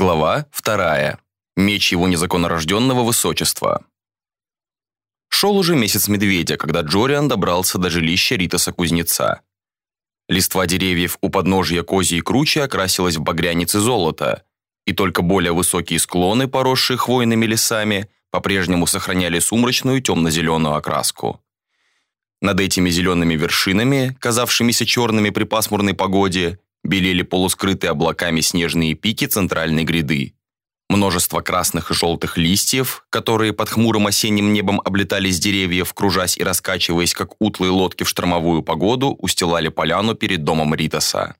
Глава вторая. Меч его незаконнорожденного высочества. Шел уже месяц медведя, когда Джориан добрался до жилища Ритаса-кузнеца. Листва деревьев у подножья козьей кручи окрасилась в багрянец и золото, и только более высокие склоны, поросшие хвойными лесами, по-прежнему сохраняли сумрачную темно-зеленую окраску. Над этими зелеными вершинами, казавшимися черными при пасмурной погоде, белели полускрытые облаками снежные пики центральной гряды. Множество красных и желтых листьев, которые под хмурым осенним небом облетали с деревьев, кружась и раскачиваясь, как утлые лодки в штормовую погоду, устилали поляну перед домом Ритаса.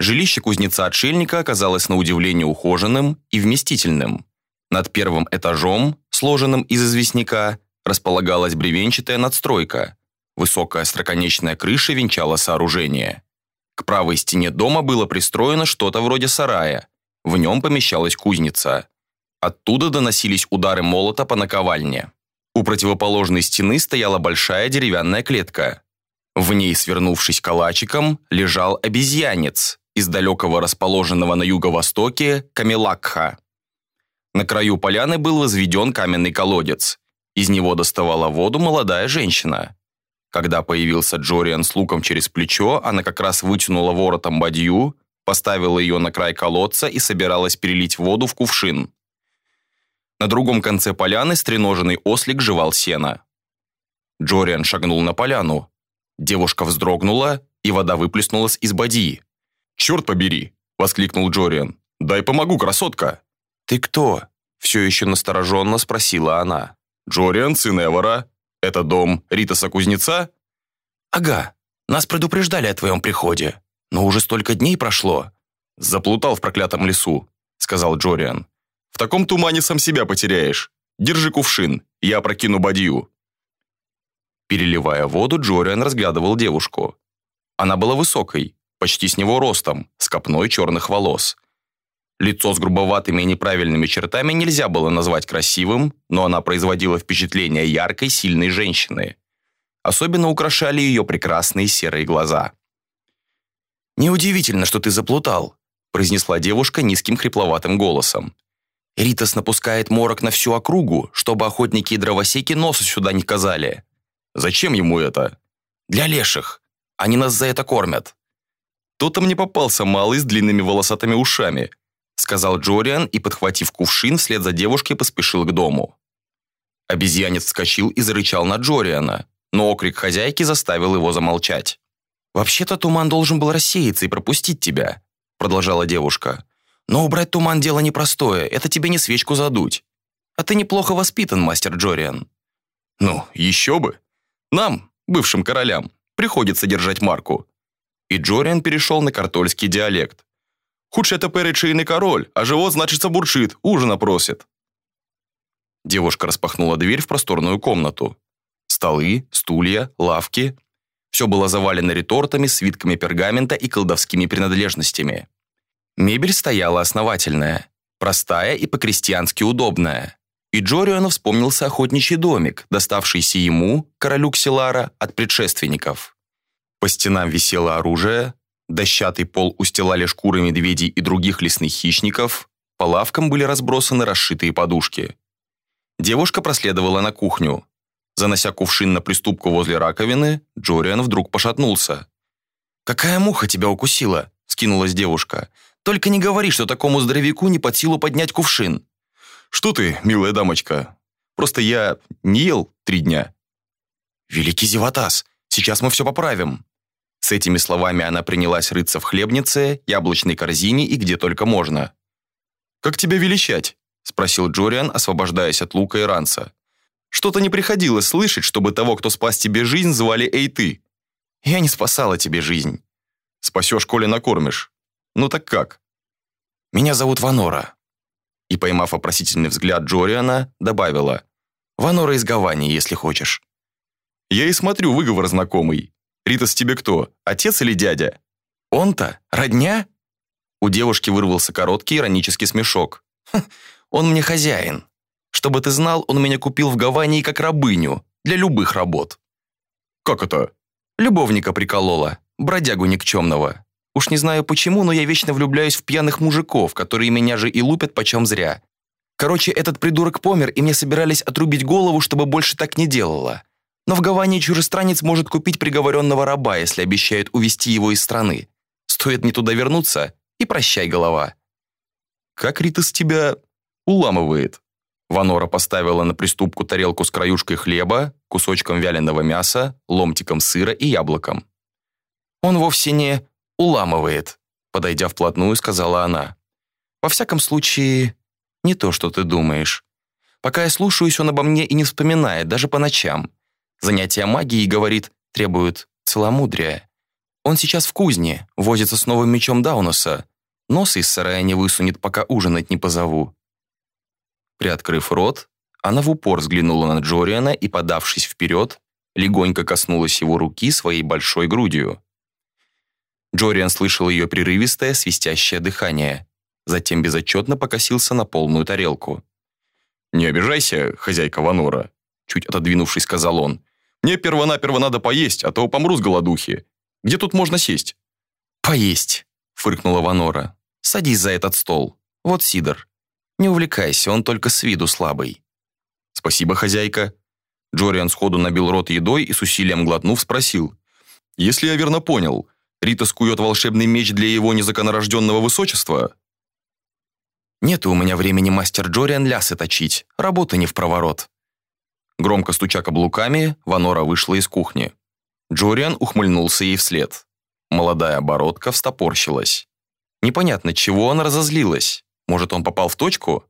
Жилище кузнеца-отшельника оказалось на удивление ухоженным и вместительным. Над первым этажом, сложенным из известняка, располагалась бревенчатая надстройка. Высокая строконечная крыша венчала сооружение. К правой стене дома было пристроено что-то вроде сарая. В нем помещалась кузница. Оттуда доносились удары молота по наковальне. У противоположной стены стояла большая деревянная клетка. В ней, свернувшись калачиком, лежал обезьянец из далекого расположенного на юго-востоке Камелакха. На краю поляны был возведен каменный колодец. Из него доставала воду молодая женщина. Когда появился Джориан с луком через плечо, она как раз вытянула воротом бадью, поставила ее на край колодца и собиралась перелить воду в кувшин. На другом конце поляны стреноженный ослик жевал сено. Джориан шагнул на поляну. Девушка вздрогнула, и вода выплеснулась из бадьи. «Черт побери!» – воскликнул Джориан. «Дай помогу, красотка!» «Ты кто?» – все еще настороженно спросила она. «Джориан, сын Эвора. «Это дом Ритаса-кузнеца?» «Ага. Нас предупреждали о твоем приходе. Но уже столько дней прошло». «Заплутал в проклятом лесу», — сказал Джориан. «В таком тумане сам себя потеряешь. Держи кувшин, я прокину бадью». Переливая воду, Джориан разглядывал девушку. Она была высокой, почти с него ростом, с копной черных волос. Лицо с грубоватыми и неправильными чертами нельзя было назвать красивым, но она производила впечатление яркой, сильной женщины. Особенно украшали ее прекрасные серые глаза. «Неудивительно, что ты заплутал», произнесла девушка низким хрипловатым голосом. «Ритас напускает морок на всю округу, чтобы охотники и дровосеки носа сюда не казали». «Зачем ему это?» «Для леших. Они нас за это кормят». «То-то мне попался малый с длинными волосатыми ушами», сказал Джориан и, подхватив кувшин, вслед за девушкой поспешил к дому. Обезьянец вскочил и зарычал на Джориана, но окрик хозяйки заставил его замолчать. «Вообще-то туман должен был рассеяться и пропустить тебя», продолжала девушка. «Но убрать туман дело непростое, это тебе не свечку задуть. А ты неплохо воспитан, мастер Джориан». «Ну, еще бы. Нам, бывшим королям, приходится держать марку». И Джориан перешел на картольский диалект. Худше тепер шийний король, а живот, значится, бурчит, ужина просит». Девушка распахнула дверь в просторную комнату. Столы, стулья, лавки. Все было завалено ретортами, свитками пергамента и колдовскими принадлежностями. Мебель стояла основательная, простая и по-крестьянски удобная. И Джориану вспомнился охотничий домик, доставшийся ему, королю Ксилара, от предшественников. По стенам висело оружие, Дощатый пол устилали шкуры медведей и других лесных хищников, по лавкам были разбросаны расшитые подушки. Девушка проследовала на кухню. Занося кувшин на приступку возле раковины, Джориан вдруг пошатнулся. «Какая муха тебя укусила?» – скинулась девушка. «Только не говори, что такому здоровяку не под силу поднять кувшин». «Что ты, милая дамочка? Просто я не ел три дня». «Великий Зеватас, сейчас мы все поправим». С этими словами она принялась рыться в хлебнице, яблочной корзине и где только можно. «Как тебя величать?» – спросил Джориан, освобождаясь от лука и ранца. «Что-то не приходилось слышать, чтобы того, кто спас тебе жизнь, звали Эй ты. Я не спасала тебе жизнь. Спасешь, коли накормишь. Ну так как?» «Меня зовут Ванора». И, поймав вопросительный взгляд Джориана, добавила. «Ванора из Гавани, если хочешь». «Я и смотрю, выговор знакомый. Ритас тебе кто, отец или дядя?» «Он-то? Родня?» У девушки вырвался короткий иронический смешок. «Он мне хозяин. Чтобы ты знал, он меня купил в Гавании как рабыню, для любых работ». «Как это?» «Любовника приколола, бродягу никчемного. Уж не знаю почему, но я вечно влюбляюсь в пьяных мужиков, которые меня же и лупят почем зря. Короче, этот придурок помер, и мне собирались отрубить голову, чтобы больше так не делала. Но в Гаване чужестранец может купить приговоренного раба, если обещает увести его из страны. Стоит мне туда вернуться, и прощай, голова. Как Ритас тебя уламывает? Ванора поставила на приступку тарелку с краюшкой хлеба, кусочком вяленого мяса, ломтиком сыра и яблоком. Он вовсе не уламывает, подойдя вплотную, сказала она. Во всяком случае, не то, что ты думаешь. Пока я слушаюсь, он обо мне и не вспоминает, даже по ночам. Занятия магией, говорит, требуют целомудрия. Он сейчас в кузне, возится с новым мечом Даунуса. Нос из сарая не высунет, пока ужинать не позову. Приоткрыв рот, она в упор взглянула на Джориана и, подавшись вперед, легонько коснулась его руки своей большой грудью. Джориан слышал ее прерывистое, свистящее дыхание. Затем безотчетно покосился на полную тарелку. «Не обижайся, хозяйка Ванора», чуть отодвинувшись, сказал он. «Мне первонаперво надо поесть, а то помру с голодухи. Где тут можно сесть?» «Поесть», фыркнула Ванора. «Садись за этот стол. Вот Сидор. Не увлекайся, он только с виду слабый». «Спасибо, хозяйка». Джориан сходу набил рот едой и с усилием глотнув спросил. «Если я верно понял, Рита скует волшебный меч для его незаконорожденного высочества?» «Нет у меня времени, мастер Джориан, лясы точить. Работа не в проворот». Громко стуча каблуками, Ванора вышла из кухни. Джориан ухмыльнулся ей вслед. Молодая бородка встопорщилась. Непонятно, чего она разозлилась. Может, он попал в точку?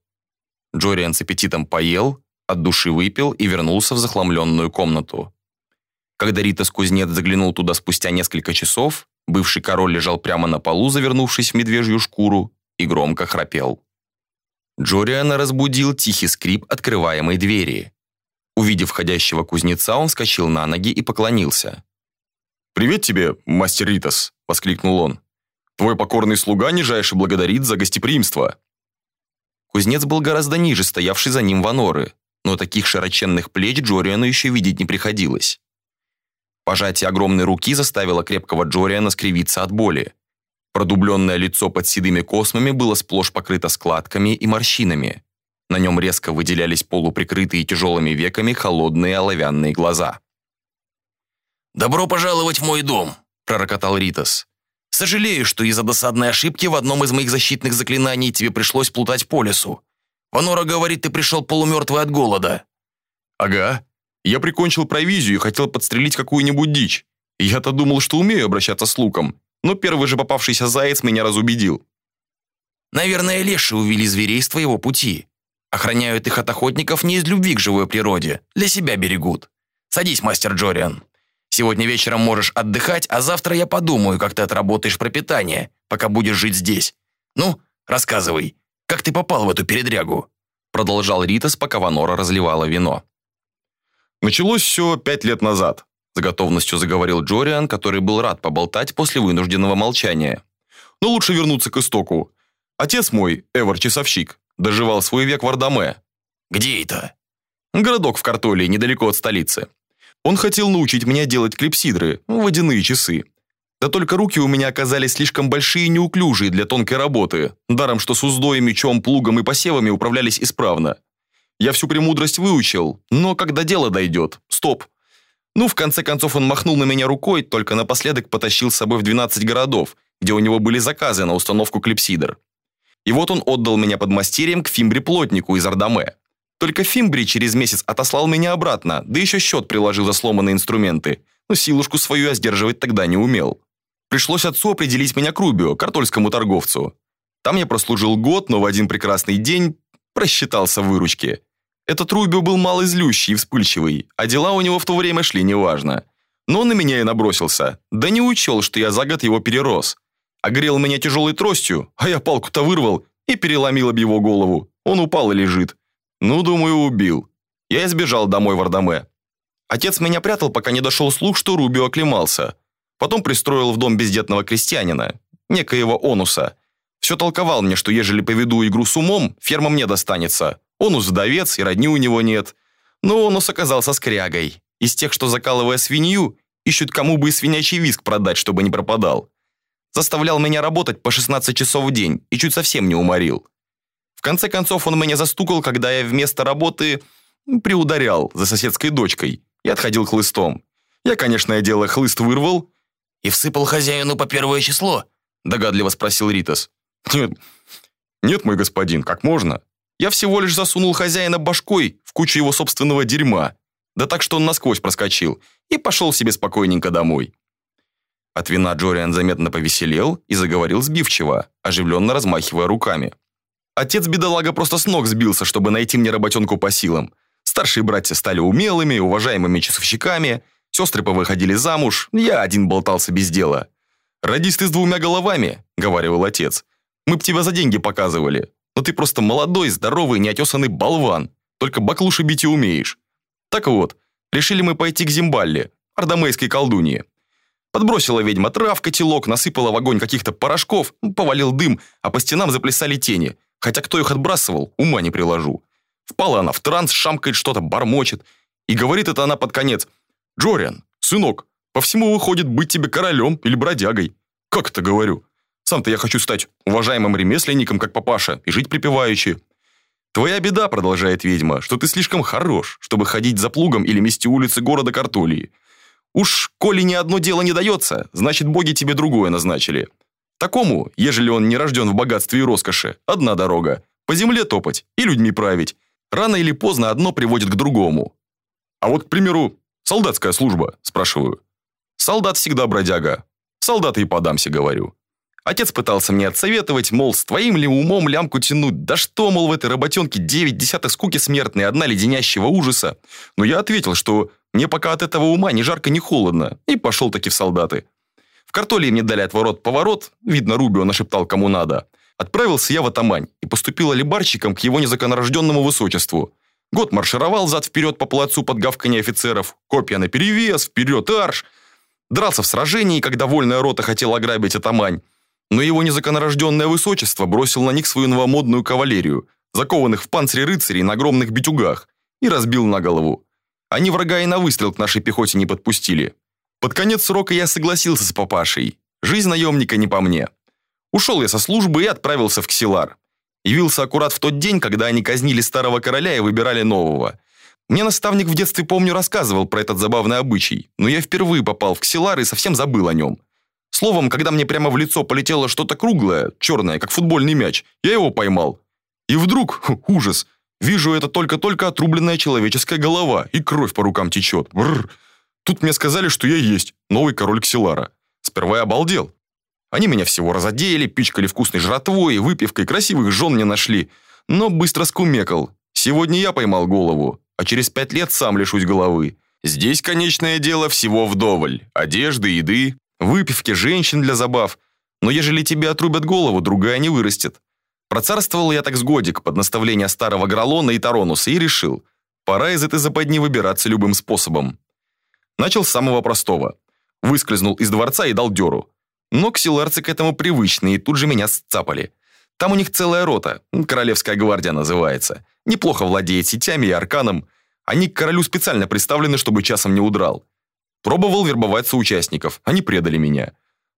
Джориан с аппетитом поел, от души выпил и вернулся в захламленную комнату. Когда Ритас кузнец заглянул туда спустя несколько часов, бывший король лежал прямо на полу, завернувшись в медвежью шкуру, и громко храпел. Джориана разбудил тихий скрип открываемой двери. Увидев входящего кузнеца, он вскочил на ноги и поклонился. «Привет тебе, мастер Ритас!» – воскликнул он. «Твой покорный слуга нижайше благодарит за гостеприимство». Кузнец был гораздо ниже стоявший за ним Ваноры, но таких широченных плеч Джориану еще видеть не приходилось. Пожатие огромной руки заставило крепкого Джориана скривиться от боли. Продубленное лицо под седыми космами было сплошь покрыто складками и морщинами. На нем резко выделялись полуприкрытые тяжелыми веками холодные оловянные глаза. «Добро пожаловать в мой дом», – пророкотал Ритас. «Сожалею, что из-за досадной ошибки в одном из моих защитных заклинаний тебе пришлось плутать по лесу. Ванора говорит, ты пришел полумертвый от голода». «Ага. Я прикончил провизию и хотел подстрелить какую-нибудь дичь. Я-то думал, что умею обращаться с луком, но первый же попавшийся заяц меня разубедил». «Наверное, леши увели зверей с твоего пути. Охраняют их от охотников не из любви к живой природе, для себя берегут. Садись, мастер Джориан». Сегодня вечером можешь отдыхать, а завтра я подумаю, как ты отработаешь пропитание, пока будешь жить здесь. Ну, рассказывай, как ты попал в эту передрягу?» Продолжал Ритас, пока Ванора разливала вино. «Началось все пять лет назад», – с готовностью заговорил Джориан, который был рад поболтать после вынужденного молчания. «Но лучше вернуться к истоку. Отец мой, Эвар Часовщик, доживал свой век в Ардаме». «Где это?» «Городок в Картолии, недалеко от столицы. Он хотел научить меня делать клипсидры, водяные часы. Да только руки у меня оказались слишком большие и неуклюжие для тонкой работы, даром что с уздой, мечом, плугом и посевами управлялись исправно. Я всю премудрость выучил, но когда дело дойдет, стоп. Ну, в конце концов он махнул на меня рукой, только напоследок потащил с собой в 12 городов, где у него были заказы на установку клипсидр. И вот он отдал меня под мастерием к Фимбре-плотнику из Ардаме. Только Фимбри через месяц отослал меня обратно, да еще счет приложил за сломанные инструменты. Но силушку свою я сдерживать тогда не умел. Пришлось отцу определить меня к Рубио, картольскому торговцу. Там я прослужил год, но в один прекрасный день просчитался в выручке. Этот Рубио был малоизлющий и вспыльчивый, а дела у него в то время шли неважно. Но он на меня и набросился, да не учел, что я за год его перерос. Огрел меня тяжелой тростью, а я палку-то вырвал и переломил об его голову. Он упал и лежит. Ну, думаю, убил. Я избежал домой в Ардаме. Отец меня прятал, пока не дошел слух, что Рубио оклемался. Потом пристроил в дом бездетного крестьянина, некоего Онуса. Все толковал мне, что ежели поведу игру с умом, ферма мне достанется. Онус вдовец, и родни у него нет. Но Онус оказался скрягой. Из тех, что, закалывая свинью, ищут кому бы и свинячий виск продать, чтобы не пропадал. Заставлял меня работать по 16 часов в день и чуть совсем не уморил. В конце концов он меня застукал, когда я вместо работы приударял за соседской дочкой и отходил хлыстом. Я, конечно, дело хлыст вырвал. «И всыпал хозяину по первое число?» Догадливо спросил Ритас. «Нет, нет, мой господин, как можно? Я всего лишь засунул хозяина башкой в кучу его собственного дерьма. Да так, что он насквозь проскочил и пошел себе спокойненько домой». От вина Джориан заметно повеселел и заговорил сбивчиво, оживленно размахивая руками. Отец бедолага просто с ног сбился, чтобы найти мне работенку по силам. Старшие братья стали умелыми, уважаемыми часовщиками, сестры повыходили замуж, я один болтался без дела. «Родись ты с двумя головами», — говорил отец. «Мы б тебя за деньги показывали, но ты просто молодой, здоровый, неотесанный болван, только баклуши бить и умеешь». Так вот, решили мы пойти к Зимбалле, ардамейской колдуньи. Подбросила ведьма трав, котелок, насыпала в огонь каких-то порошков, повалил дым, а по стенам заплясали тени. Хотя кто их отбрасывал, ума не приложу. Впала она в транс, шамкает что-то, бормочет. И говорит это она под конец. «Джориан, сынок, по всему выходит быть тебе королем или бродягой». «Как это говорю? Сам-то я хочу стать уважаемым ремесленником, как папаша, и жить припеваючи». «Твоя беда, — продолжает ведьма, — что ты слишком хорош, чтобы ходить за плугом или мести улицы города Картулии. Уж, коли ни одно дело не дается, значит, боги тебе другое назначили. Такому, ежели он не рожден в богатстве и роскоши, одна дорога – по земле топать и людьми править. Рано или поздно одно приводит к другому. А вот, к примеру, солдатская служба, спрашиваю. Солдат всегда бродяга. Солдата и подамся, говорю. Отец пытался мне отсоветовать, мол, с твоим ли умом лямку тянуть, да что, мол, в этой работенке девять десятых скуки смертной, одна леденящего ужаса. Но я ответил, что мне пока от этого ума ни жарко, ни холодно, и пошел таки в солдаты. В картолии мне дали отворот-поворот, видно, Рубио нашептал кому надо. Отправился я в Атамань и поступил алибарщиком к его незаконорожденному высочеству. Год маршировал зад-вперед по плацу под гавканье офицеров, копья наперевес, вперед арш. Дрался в сражении, когда вольная рота хотела ограбить Атамань. Но его незаконорожденное высочество бросил на них свою новомодную кавалерию, закованных в панцире рыцарей на огромных битюгах, и разбил на голову. Они врага и на выстрел к нашей пехоте не подпустили. Под конец срока я согласился с папашей. Жизнь наемника не по мне. Ушел я со службы и отправился в Ксилар. Явился аккурат в тот день, когда они казнили старого короля и выбирали нового. Мне наставник в детстве, помню, рассказывал про этот забавный обычай, но я впервые попал в Ксилар и совсем забыл о нем. Словом, когда мне прямо в лицо полетело что-то круглое, черное, как футбольный мяч, я его поймал. И вдруг, ужас, Вижу, это только-только отрубленная человеческая голова, и кровь по рукам течет. Бррр. Тут мне сказали, что я есть новый король Ксилара. Сперва я обалдел. Они меня всего разодели, пичкали вкусной жратвой, выпивкой, красивых жен мне нашли. Но быстро скумекал. Сегодня я поймал голову, а через пять лет сам лишусь головы. Здесь конечное дело всего вдоволь. Одежды, еды, выпивки, женщин для забав. Но ежели тебе отрубят голову, другая не вырастет. Процарствовал я так с годик под наставление старого Гролона и Таронуса и решил, пора из этой западни выбираться любым способом. Начал с самого простого. Выскользнул из дворца и дал дёру. Но ксиларцы к этому привычны и тут же меня сцапали. Там у них целая рота, королевская гвардия называется. Неплохо владеет сетями и арканом. Они к королю специально представлены, чтобы часом не удрал. Пробовал вербовать соучастников, они предали меня.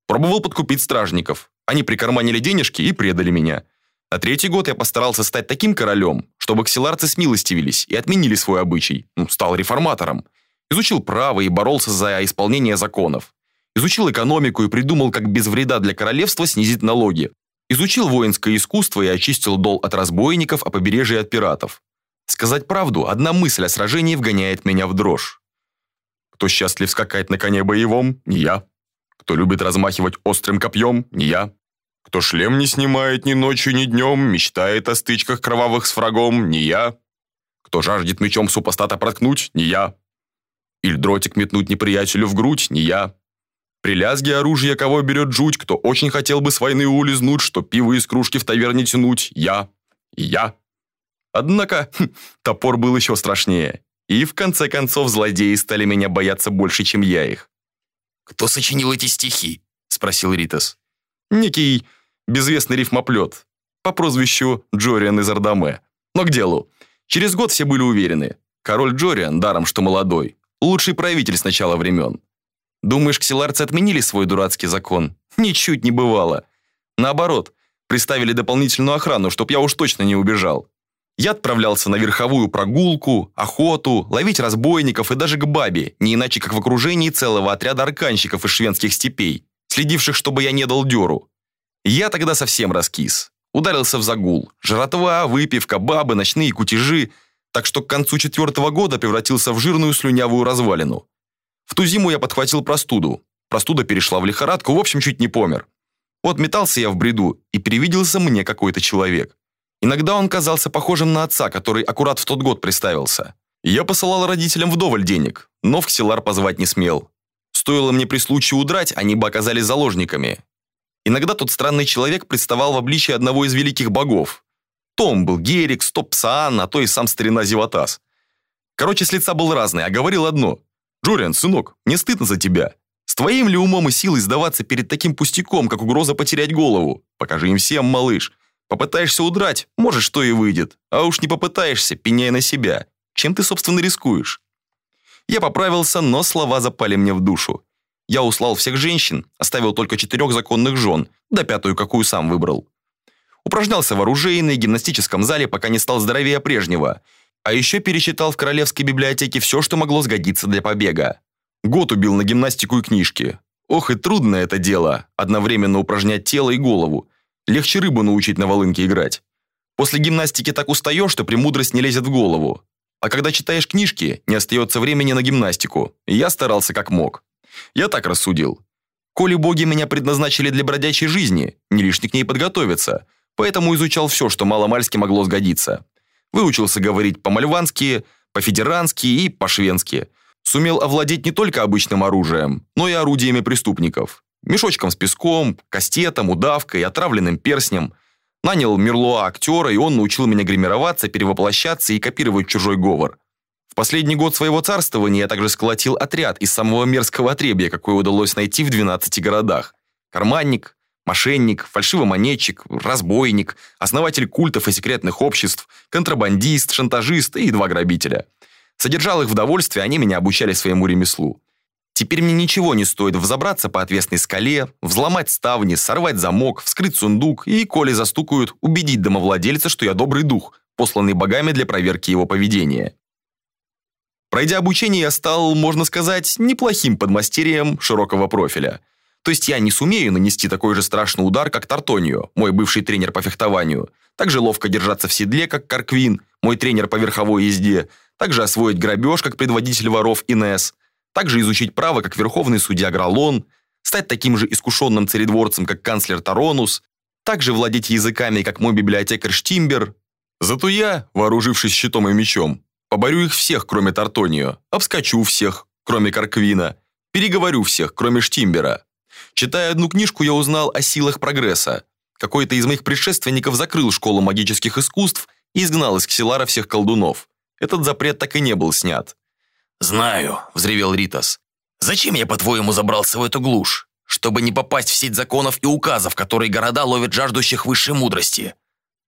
Пробовал подкупить стражников. Они прикарманили денежки и предали меня. На третий год я постарался стать таким королем, чтобы ксиларцы смилостивились и отменили свой обычай. Ну, стал реформатором. Изучил право и боролся за исполнение законов. Изучил экономику и придумал, как без вреда для королевства снизить налоги. Изучил воинское искусство и очистил дол от разбойников, а побережье от пиратов. Сказать правду, одна мысль о сражении вгоняет меня в дрожь. Кто счастлив скакать на коне боевом? Не я. Кто любит размахивать острым копьем? Не я. Кто шлем не снимает ни ночью, ни днем, мечтает о стычках кровавых с врагом, не я. Кто жаждет мечом супостата проткнуть, не я. Или дротик метнуть неприятелю в грудь, не я. При лязге оружия кого берет жуть, кто очень хотел бы с войны улизнуть, что пиво из кружки в таверне тянуть, я. Я. Однако хм, топор был еще страшнее. И в конце концов злодеи стали меня бояться больше, чем я их. «Кто сочинил эти стихи?» – спросил Ритас. Некий безвестный рифмоплет по прозвищу Джориан из Ардаме. Но к делу. Через год все были уверены. Король Джориан, даром что молодой, лучший правитель с начала времен. Думаешь, ксиларцы отменили свой дурацкий закон? Ничуть не бывало. Наоборот, приставили дополнительную охрану, чтоб я уж точно не убежал. Я отправлялся на верховую прогулку, охоту, ловить разбойников и даже к бабе, не иначе как в окружении целого отряда арканщиков из шведских степей, следивших, чтобы я не дал дёру. Я тогда совсем раскис. Ударился в загул. Жратва, выпивка, бабы, ночные кутежи. Так что к концу четвертого года превратился в жирную слюнявую развалину. В ту зиму я подхватил простуду. Простуда перешла в лихорадку, в общем, чуть не помер. Вот метался я в бреду, и перевиделся мне какой-то человек. Иногда он казался похожим на отца, который аккурат в тот год представился. Я посылал родителям вдоволь денег, но в Ксилар позвать не смел. Стоило мне при случае удрать, они бы оказались заложниками. Иногда тот странный человек представал в обличии одного из великих богов. Том был Герикс, то Псаан, а то и сам старина Зеватас. Короче, с лица был разный, а говорил одно. «Джориан, сынок, мне стыдно за тебя. С твоим ли умом и силой сдаваться перед таким пустяком, как угроза потерять голову? Покажи им всем, малыш. Попытаешься удрать, может, что и выйдет. А уж не попытаешься, пеняй на себя. Чем ты, собственно, рискуешь? Я поправился, но слова запали мне в душу. Я услал всех женщин, оставил только четырех законных жен, да пятую, какую сам выбрал. Упражнялся в оружейной, гимнастическом зале, пока не стал здоровее прежнего. А еще пересчитал в королевской библиотеке все, что могло сгодиться для побега. Год убил на гимнастику и книжки. Ох и трудно это дело, одновременно упражнять тело и голову. Легче рыбу научить на волынке играть. После гимнастики так устаешь, что премудрость не лезет в голову. А когда читаешь книжки, не остается времени на гимнастику. И я старался как мог. Я так рассудил. Коли боги меня предназначили для бродячей жизни, не лишне к ней подготовиться. Поэтому изучал все, что маломальски могло сгодиться. Выучился говорить по-мальвански, по-федерански и по-швенски. Сумел овладеть не только обычным оружием, но и орудиями преступников мешочком с песком, кастетом, удавкой, отравленным перстнем. Нанял Мерлуа актера, и он научил меня гримироваться, перевоплощаться и копировать чужой говор. В последний год своего царствования я также сколотил отряд из самого мерзкого отребья, какой удалось найти в 12 городах. Карманник, мошенник, фальшивомонетчик, разбойник, основатель культов и секретных обществ, контрабандист, шантажист и два грабителя. Содержал их в довольстве, они меня обучали своему ремеслу. Теперь мне ничего не стоит взобраться по отвесной скале, взломать ставни, сорвать замок, вскрыть сундук и, коли застукают, убедить домовладельца, что я добрый дух, посланный богами для проверки его поведения. Пройдя обучение, я стал, можно сказать, неплохим подмастерьем широкого профиля. То есть я не сумею нанести такой же страшный удар, как Тартонио, мой бывший тренер по фехтованию, также ловко держаться в седле, как Карквин, мой тренер по верховой езде, также освоить грабеж, как предводитель воров Инес – также изучить право, как верховный судья Гралон, стать таким же искушенным царедворцем, как канцлер Таронус, также владеть языками, как мой библиотекарь Штимбер. Зато я, вооружившись щитом и мечом, поборю их всех, кроме Тартонио, обскочу всех, кроме Карквина, переговорю всех, кроме Штимбера. Читая одну книжку, я узнал о силах прогресса. Какой-то из моих предшественников закрыл школу магических искусств и изгнал из Ксилара всех колдунов. Этот запрет так и не был снят. «Знаю», — взревел Ритас. «Зачем я, по-твоему, забрался в эту глушь? Чтобы не попасть в сеть законов и указов, которые города ловят жаждущих высшей мудрости.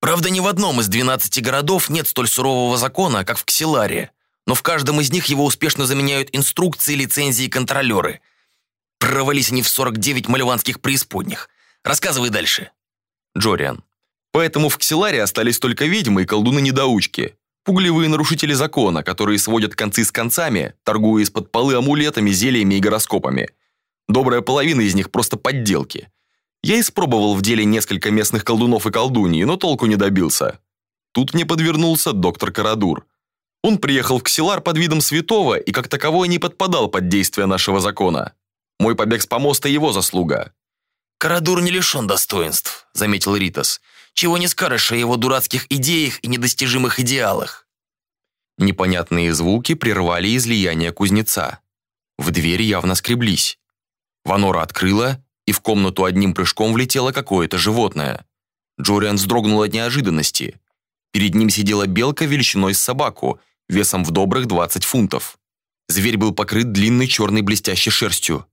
Правда, ни в одном из 12 городов нет столь сурового закона, как в Ксиларе, но в каждом из них его успешно заменяют инструкции, лицензии и контролеры. Провались они в 49 мальванских преисподних. Рассказывай дальше». Джориан. Поэтому в Ксиларе остались только ведьмы и колдуны-недоучки. Пугливые нарушители закона, которые сводят концы с концами, торгуя из-под полы амулетами, зельями и гороскопами. Добрая половина из них просто подделки. Я испробовал в деле несколько местных колдунов и колдуньи, но толку не добился. Тут мне подвернулся доктор Карадур. Он приехал в Ксилар под видом святого и как таковой не подпадал под действие нашего закона. Мой побег с помоста его заслуга. «Карадур не лишен достоинств», — заметил Ритас. Чего не скажешь о его дурацких идеях и недостижимых идеалах. Непонятные звуки прервали излияние кузнеца. В дверь явно скреблись. Ванора открыла, и в комнату одним прыжком влетело какое-то животное. Джориан вздрогнул от неожиданности. Перед ним сидела белка величиной с собаку, весом в добрых 20 фунтов. Зверь был покрыт длинной черной блестящей шерстью.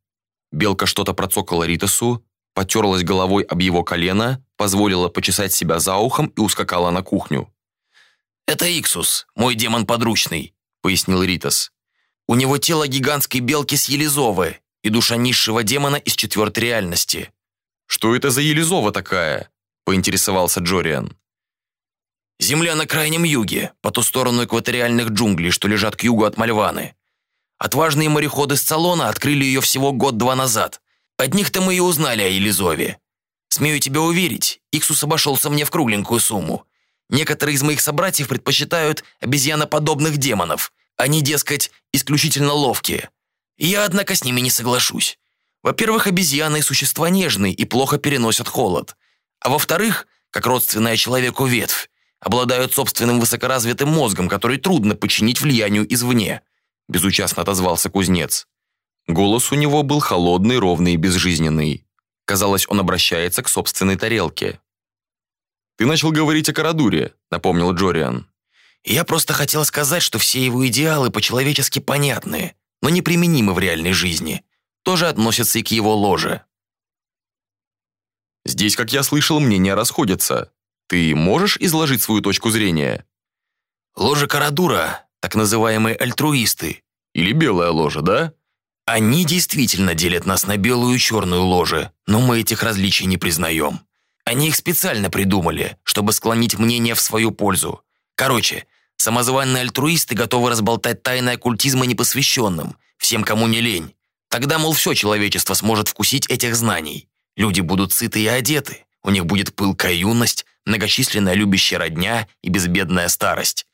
Белка что-то процокала Ритасу, потерлась головой об его колено, позволила почесать себя за ухом и ускакала на кухню. «Это Иксус, мой демон подручный», — пояснил Ритас. «У него тело гигантской белки с Елизовы, и душа низшего демона из четвертой реальности. «Что это за Елизова такая?» – поинтересовался Джориан. «Земля на крайнем юге, по ту сторону экваториальных джунглей, что лежат к югу от Мальваны. Отважные мореходы с Салона открыли ее всего год-два назад. От них-то мы и узнали о Елизове. Смею тебя уверить, Иксус обошелся мне в кругленькую сумму. Некоторые из моих собратьев предпочитают обезьяноподобных демонов. Они, дескать, исключительно ловкие. Я, однако, с ними не соглашусь. Во-первых, обезьяны – существа нежные и плохо переносят холод. А во-вторых, как родственная человеку ветвь, обладают собственным высокоразвитым мозгом, который трудно подчинить влиянию извне. Безучастно отозвался кузнец. Голос у него был холодный, ровный и безжизненный. Казалось, он обращается к собственной тарелке. «Ты начал говорить о Карадуре», — напомнил Джориан. «Я просто хотел сказать, что все его идеалы по-человечески понятны, но неприменимы в реальной жизни. Тоже относятся и к его ложе». «Здесь, как я слышал, мнения расходятся. Ты можешь изложить свою точку зрения?» «Ложа Карадура, так называемые альтруисты». «Или белая ложа, да?» «Они действительно делят нас на белую и черную ложи, но мы этих различий не признаем. Они их специально придумали, чтобы склонить мнение в свою пользу. Короче, самозванные альтруисты готовы разболтать тайны оккультизма непосвященным, всем, кому не лень. Тогда, мол, все человечество сможет вкусить этих знаний. Люди будут сыты и одеты, у них будет пылкая юность, многочисленная любящая родня и безбедная старость.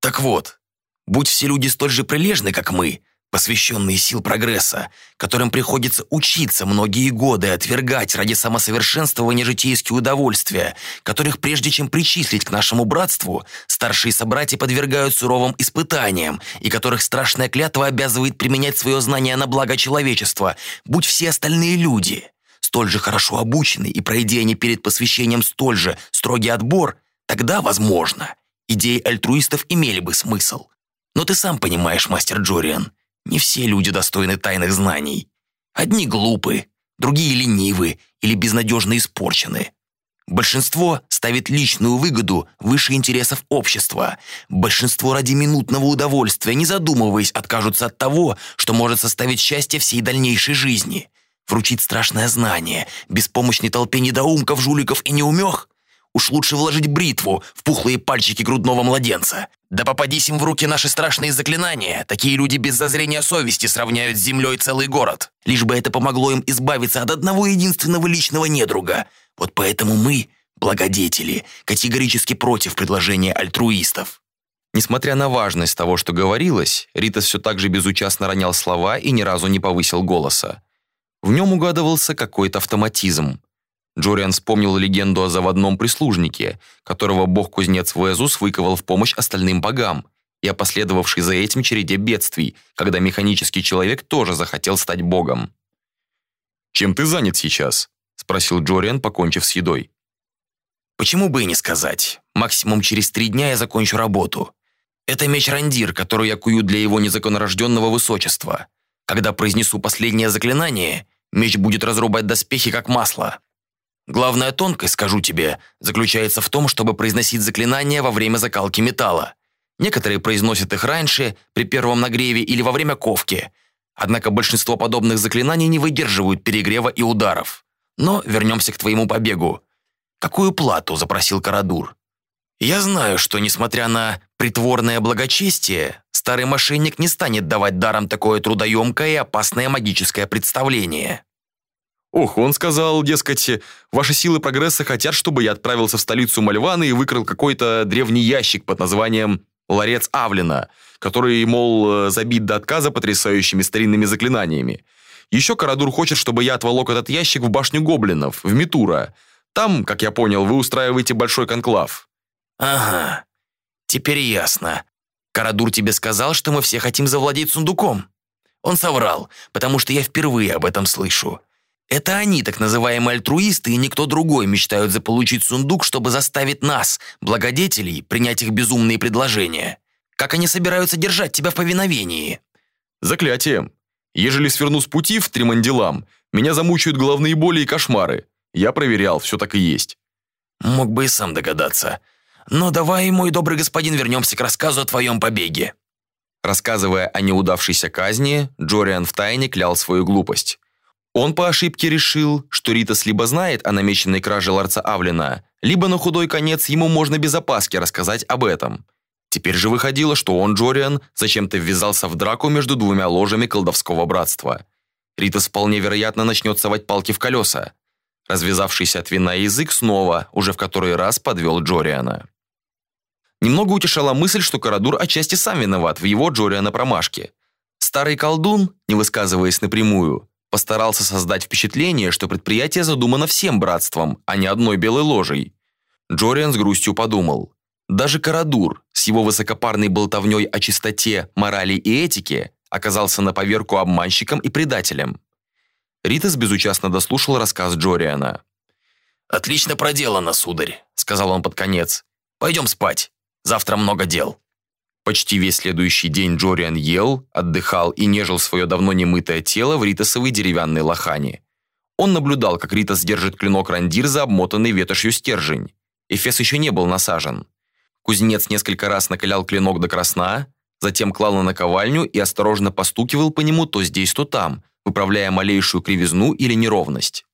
Так вот, будь все люди столь же прилежны, как мы, посвященные сил прогресса, которым приходится учиться многие годы отвергать ради самосовершенствования житейские удовольствия, которых прежде чем причислить к нашему братству, старшие собратья подвергают суровым испытаниям, и которых страшная клятва обязывает применять свое знание на благо человечества, будь все остальные люди, столь же хорошо обучены и пройдя они перед посвящением столь же строгий отбор, тогда, возможно, идеи альтруистов имели бы смысл. Но ты сам понимаешь, мастер Джориан, не все люди достойны тайных знаний. Одни глупы, другие ленивы или безнадежно испорчены. Большинство ставит личную выгоду выше интересов общества. Большинство ради минутного удовольствия, не задумываясь, откажутся от того, что может составить счастье всей дальнейшей жизни. Вручить страшное знание беспомощной толпе недоумков, жуликов и неумех? Уж лучше вложить бритву в пухлые пальчики грудного младенца. Да попадись им в руки наши страшные заклинания, такие люди без зазрения совести сравняют с землей целый город. Лишь бы это помогло им избавиться от одного единственного личного недруга. Вот поэтому мы, благодетели, категорически против предложения альтруистов. Несмотря на важность того, что говорилось, Рита все так же безучастно ронял слова и ни разу не повысил голоса. В нем угадывался какой-то автоматизм. Джориан вспомнил легенду о заводном прислужнике, которого бог-кузнец Везус выковал в помощь остальным богам, и о последовавшей за этим череде бедствий, когда механический человек тоже захотел стать богом. «Чем ты занят сейчас?» – спросил Джориан, покончив с едой. «Почему бы и не сказать? Максимум через три дня я закончу работу. Это меч Рандир, который я кую для его незаконнорожденного высочества. Когда произнесу последнее заклинание, меч будет разрубать доспехи как масло. Главная тонкость, скажу тебе, заключается в том, чтобы произносить заклинания во время закалки металла. Некоторые произносят их раньше, при первом нагреве или во время ковки. Однако большинство подобных заклинаний не выдерживают перегрева и ударов. Но вернемся к твоему побегу. Какую плату запросил Карадур? Я знаю, что, несмотря на притворное благочестие, старый мошенник не станет давать даром такое трудоемкое и опасное магическое представление. Ох, он сказал, дескать, ваши силы прогресса хотят, чтобы я отправился в столицу Мальваны и выкрал какой-то древний ящик под названием «Ларец Авлина», который, мол, забит до отказа потрясающими старинными заклинаниями. Еще Карадур хочет, чтобы я отволок этот ящик в башню гоблинов, в Митура. Там, как я понял, вы устраиваете большой конклав. Ага, теперь ясно. Карадур тебе сказал, что мы все хотим завладеть сундуком. Он соврал, потому что я впервые об этом слышу. Это они, так называемые альтруисты, и никто другой мечтают заполучить сундук, чтобы заставить нас, благодетелей, принять их безумные предложения. Как они собираются держать тебя в повиновении? Заклятием. Ежели сверну с пути в Тримандилам, меня замучают головные боли и кошмары. Я проверял, все так и есть. Мог бы и сам догадаться. Но давай, мой добрый господин, вернемся к рассказу о твоем побеге. Рассказывая о неудавшейся казни, Джориан втайне клял свою глупость. Он по ошибке решил, что Ритас либо знает о намеченной краже ларца Авлина, либо на худой конец ему можно без опаски рассказать об этом. Теперь же выходило, что он, Джориан, зачем-то ввязался в драку между двумя ложами колдовского братства. Ритас вполне вероятно начнет совать палки в колеса. Развязавшийся от вина язык снова, уже в который раз подвел Джориана. Немного утешала мысль, что Карадур отчасти сам виноват в его Джориана промашке. Старый колдун, не высказываясь напрямую, постарался создать впечатление, что предприятие задумано всем братством, а не одной белой ложей. Джориан с грустью подумал. Даже Карадур с его высокопарной болтовней о чистоте, морали и этике оказался на поверку обманщиком и предателем. Ритас безучастно дослушал рассказ Джориана. «Отлично проделано, сударь», — сказал он под конец. «Пойдем спать. Завтра много дел». Почти весь следующий день Джориан ел, отдыхал и нежил свое давно немытое тело в ритосовой деревянной лохане. Он наблюдал, как Ритас держит клинок рандир за обмотанный ветошью стержень. Эфес еще не был насажен. Кузнец несколько раз накалял клинок до красна, затем клал на наковальню и осторожно постукивал по нему то здесь, то там, выправляя малейшую кривизну или неровность.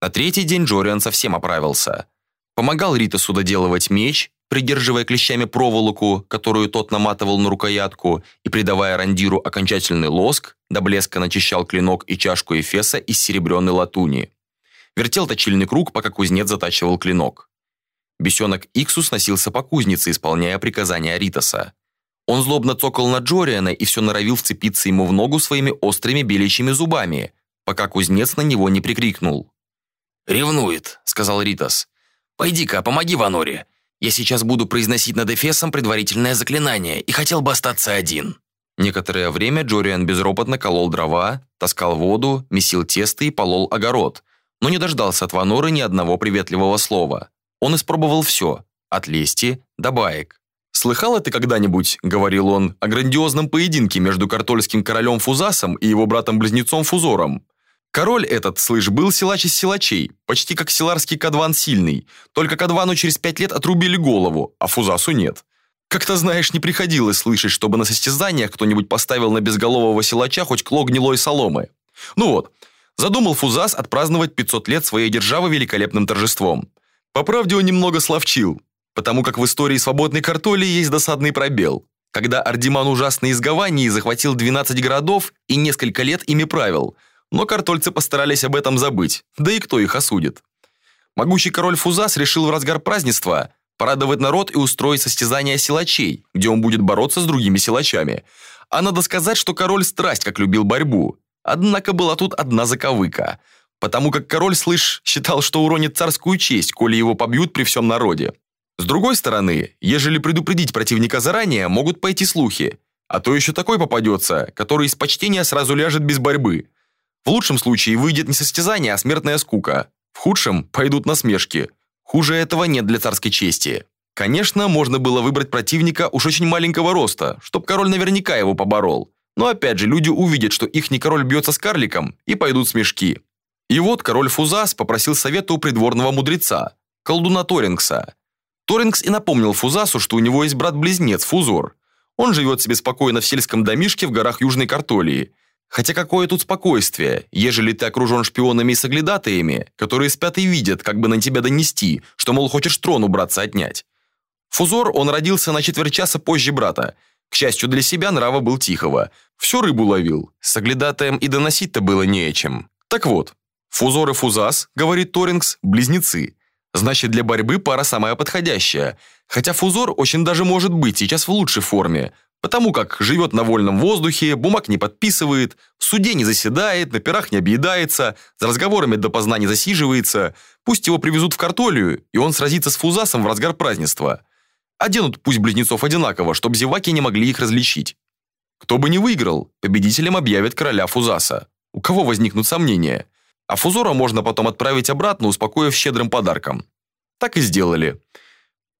На третий день Джориан совсем оправился. Помогал Ритасу доделывать меч, придерживая клещами проволоку, которую тот наматывал на рукоятку, и придавая рандиру окончательный лоск, до блеска начищал клинок и чашку эфеса из серебряной латуни. Вертел точильный круг, пока кузнец затачивал клинок. Бесенок Иксус носился по кузнице, исполняя приказания Ритаса. Он злобно цокал на Джориана и все норовил вцепиться ему в ногу своими острыми белящими зубами, пока кузнец на него не прикрикнул. «Ревнует», — сказал Ритас. «Пойди-ка, помоги Ваноре. Я сейчас буду произносить над Эфесом предварительное заклинание и хотел бы остаться один». Некоторое время Джориан безропотно колол дрова, таскал воду, месил тесто и полол огород, но не дождался от Ваноры ни одного приветливого слова. Он испробовал все, от лести до баек. «Слыхала ты когда-нибудь, — говорил он, — о грандиозном поединке между картольским королем Фузасом и его братом-близнецом Фузором? Король этот, слышь, был силач из силачей, почти как силарский Кадван сильный. Только Кадвану через пять лет отрубили голову, а Фузасу нет. Как-то, знаешь, не приходилось слышать, чтобы на состязаниях кто-нибудь поставил на безголового силача хоть клок гнилой соломы. Ну вот, задумал Фузас отпраздновать 500 лет своей державы великолепным торжеством. По правде он немного словчил, потому как в истории свободной картоли есть досадный пробел. Когда Ардиман ужасный из Гавании захватил 12 городов и несколько лет ими правил – но картольцы постарались об этом забыть, да и кто их осудит. Могучий король Фузас решил в разгар празднества порадовать народ и устроить состязание силачей, где он будет бороться с другими силачами. А надо сказать, что король страсть как любил борьбу. Однако была тут одна заковыка. Потому как король, слышь, считал, что уронит царскую честь, коли его побьют при всем народе. С другой стороны, ежели предупредить противника заранее, могут пойти слухи. А то еще такой попадется, который из почтения сразу ляжет без борьбы. В лучшем случае выйдет не состязание, а смертная скука. В худшем пойдут насмешки. Хуже этого нет для царской чести. Конечно, можно было выбрать противника уж очень маленького роста, чтоб король наверняка его поборол. Но опять же, люди увидят, что их не король бьется с карликом, и пойдут смешки. И вот король Фузас попросил совета у придворного мудреца, колдуна Торингса. Торингс и напомнил Фузасу, что у него есть брат-близнец Фузор. Он живет себе спокойно в сельском домишке в горах Южной Картолии – Хотя какое тут спокойствие, ежели ты окружен шпионами и соглядатаями, которые спят и видят, как бы на тебя донести, что, мол, хочешь трон убраться отнять. Фузор, он родился на четверть часа позже брата. К счастью для себя, нрава был тихого. Всю рыбу ловил. Соглядатаем и доносить-то было не о чем. Так вот, Фузор и Фузас, говорит Торингс, близнецы. Значит, для борьбы пара самая подходящая. Хотя Фузор очень даже может быть сейчас в лучшей форме потому как живет на вольном воздухе, бумаг не подписывает, в суде не заседает, на пирах не объедается, за разговорами допоздна не засиживается. Пусть его привезут в картолию, и он сразится с Фузасом в разгар празднества. Оденут пусть близнецов одинаково, чтобы зеваки не могли их различить. Кто бы не выиграл, победителем объявят короля Фузаса. У кого возникнут сомнения? А Фузора можно потом отправить обратно, успокоив щедрым подарком. Так и сделали.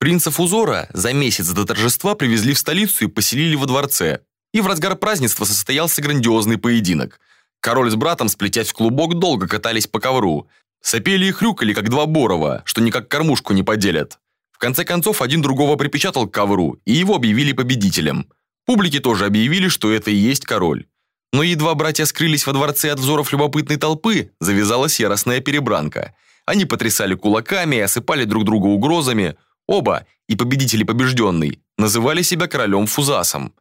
Принца Фузора за месяц до торжества привезли в столицу и поселили во дворце. И в разгар празднества состоялся грандиозный поединок. Король с братом, сплетясь в клубок, долго катались по ковру. Сопели и хрюкали, как два борова, что никак кормушку не поделят. В конце концов, один другого припечатал к ковру, и его объявили победителем. Публике тоже объявили, что это и есть король. Но едва братья скрылись во дворце от взоров любопытной толпы, завязалась яростная перебранка. Они потрясали кулаками и осыпали друг друга угрозами. Оба, и победитель и побежденный, называли себя королем Фузасом.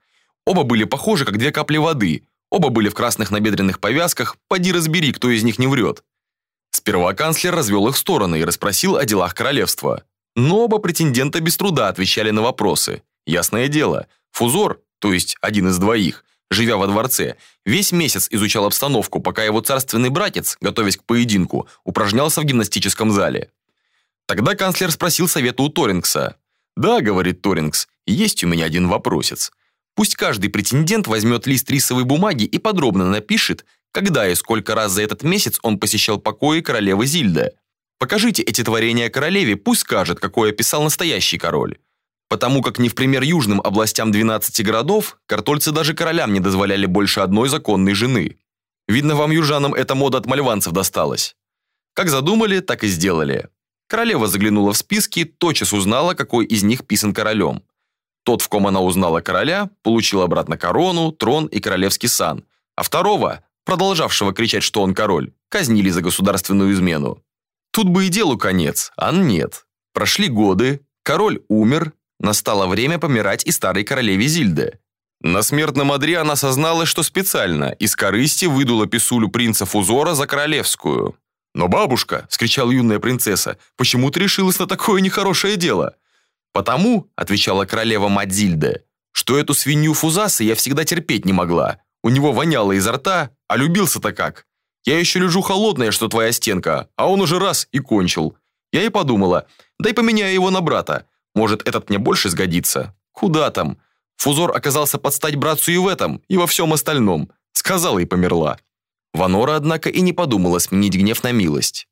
Оба были похожи, как две капли воды. Оба были в красных набедренных повязках, поди разбери, кто из них не врет. Сперва канцлер развел их в стороны и расспросил о делах королевства. Но оба претендента без труда отвечали на вопросы. Ясное дело, Фузор, то есть один из двоих, живя во дворце, весь месяц изучал обстановку, пока его царственный братец, готовясь к поединку, упражнялся в гимнастическом зале. Тогда канцлер спросил совета у Торингса. «Да, — говорит Торингс, — есть у меня один вопросец. Пусть каждый претендент возьмет лист рисовой бумаги и подробно напишет, когда и сколько раз за этот месяц он посещал покои королевы Зильды. Покажите эти творения королеве, пусть скажет, какое писал настоящий король. Потому как не в пример южным областям 12 городов, картольцы даже королям не дозволяли больше одной законной жены. Видно, вам, южанам, эта мода от мальванцев досталась. Как задумали, так и сделали. Королева заглянула в списки, тотчас узнала, какой из них писан королем. Тот, в ком она узнала короля, получил обратно корону, трон и королевский сан, а второго, продолжавшего кричать, что он король, казнили за государственную измену. Тут бы и делу конец, а нет. Прошли годы, король умер, настало время помирать и старой королеве Зильде. На смертном одре она созналась, что специально из корысти выдула писулю принца Фузора за королевскую. «Но бабушка!» – скричала юная принцесса. «Почему ты решилась на такое нехорошее дело?» «Потому», – отвечала королева Мадзильде, «что эту свинью Фузаса я всегда терпеть не могла. У него воняло изо рта, а любился-то как. Я еще лежу холодная, что твоя стенка, а он уже раз и кончил. Я и подумала, дай поменяю его на брата. Может, этот мне больше сгодится? Куда там? Фузор оказался под стать братцу и в этом, и во всем остальном. Сказала и померла. Ванора, однако, и не подумала сменить гнев на милость.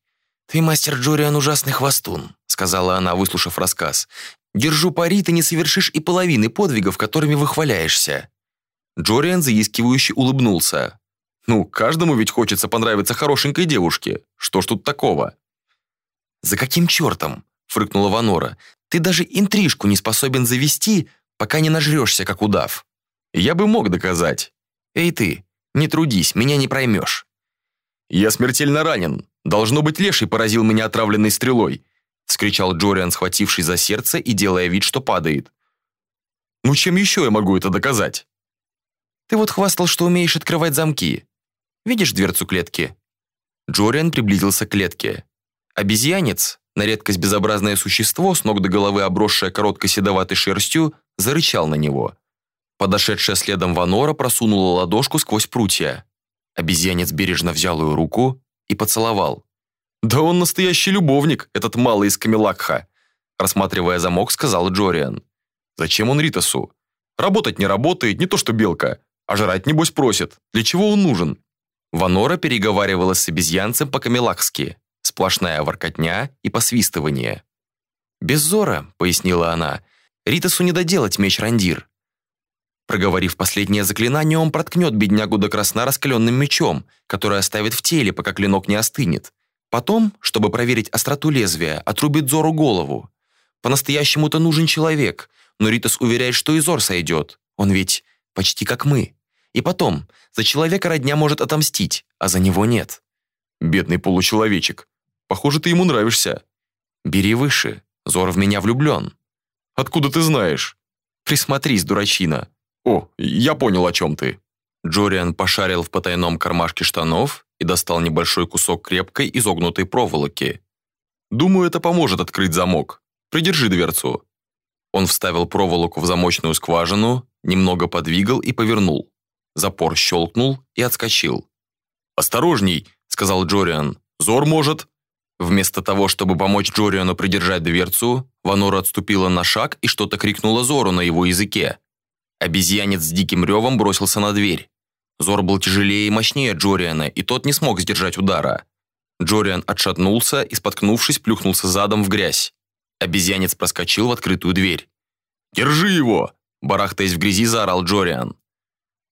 «Ты, мастер Джориан, ужасный хвостун», — сказала она, выслушав рассказ. «Держу пари, ты не совершишь и половины подвигов, которыми выхваляешься». Джориан заискивающе улыбнулся. «Ну, каждому ведь хочется понравиться хорошенькой девушке. Что ж тут такого?» «За каким чертом?» — фрыкнула Ванора. «Ты даже интрижку не способен завести, пока не нажрешься, как удав». «Я бы мог доказать». «Эй ты, не трудись, меня не проймешь». «Я смертельно ранен. Должно быть, леший поразил меня отравленной стрелой», — скричал Джориан, схвативший за сердце и делая вид, что падает. «Ну чем еще я могу это доказать?» «Ты вот хвастал, что умеешь открывать замки. Видишь дверцу клетки?» Джориан приблизился к клетке. Обезьянец, на редкость безобразное существо, с ног до головы обросшее короткой седоватой шерстью, зарычал на него. Подошедшая следом Ванора просунула ладошку сквозь прутья. Обезьянец бережно взял ее руку и поцеловал. «Да он настоящий любовник, этот малый из Камелакха», рассматривая замок, сказал Джориан. «Зачем он Ритасу? Работать не работает, не то что белка, а жрать небось просит. Для чего он нужен?» Ванора переговаривалась с обезьянцем по-камелакски. Сплошная воркотня и посвистывание. «Без зора», — пояснила она, — «Ритасу не доделать меч Рандир. Проговорив последнее заклинание, он проткнет беднягу до красна раскаленным мечом, который оставит в теле, пока клинок не остынет. Потом, чтобы проверить остроту лезвия, отрубит Зору голову. По-настоящему-то нужен человек, но Ритас уверяет, что и Зор сойдет. Он ведь почти как мы. И потом, за человека родня может отомстить, а за него нет. Бедный получеловечек. Похоже, ты ему нравишься. Бери выше. Зор в меня влюблен. Откуда ты знаешь? Присмотрись, дурачина. «О, я понял, о чем ты». Джориан пошарил в потайном кармашке штанов и достал небольшой кусок крепкой изогнутой проволоки. «Думаю, это поможет открыть замок. Придержи дверцу». Он вставил проволоку в замочную скважину, немного подвигал и повернул. Запор щелкнул и отскочил. «Осторожней», — сказал Джориан. «Зор может». Вместо того, чтобы помочь Джориану придержать дверцу, Ванора отступила на шаг и что-то крикнула Зору на его языке. Обезьянец с диким ревом бросился на дверь. Зор был тяжелее и мощнее Джориана, и тот не смог сдержать удара. Джориан отшатнулся и, споткнувшись, плюхнулся задом в грязь. Обезьянец проскочил в открытую дверь. «Держи его!» – барахтаясь в грязи, заорал Джориан.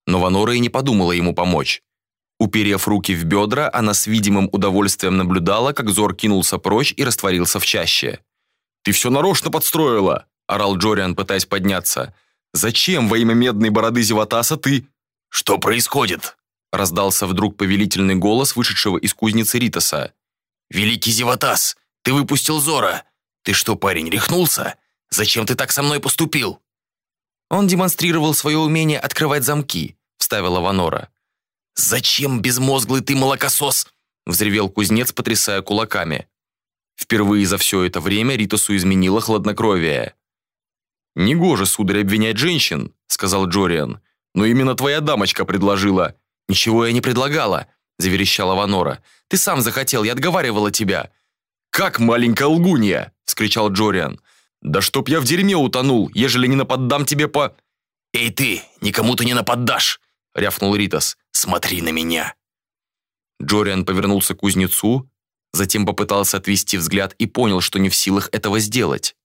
Но Ванора и не подумала ему помочь. Уперев руки в бедра, она с видимым удовольствием наблюдала, как Зор кинулся прочь и растворился в чаще. «Ты все нарочно подстроила!» – орал Джориан, пытаясь подняться. Зачем во имя медной бороды Зеватаса ты...» «Что происходит?» раздался вдруг повелительный голос вышедшего из кузницы Ритоса. «Великий Зеватас, ты выпустил Зора. Ты что, парень, рехнулся? Зачем ты так со мной поступил?» Он демонстрировал свое умение открывать замки, вставила Ванора. «Зачем, безмозглый ты молокосос?» взревел кузнец, потрясая кулаками. Впервые за все это время Ритосу изменило хладнокровие. «Негоже, сударь, обвинять женщин», — сказал Джориан. «Но именно твоя дамочка предложила». «Ничего я не предлагала», — заверещала Ванора. «Ты сам захотел, я отговаривала тебя». «Как маленькая лгунья!» — вскричал Джориан. «Да чтоб я в дерьме утонул, ежели не наподдам тебе по...» «Эй ты, никому ты не нападашь!» — рявкнул Ритас. «Смотри на меня!» Джориан повернулся к кузнецу, затем попытался отвести взгляд и понял, что не в силах этого сделать.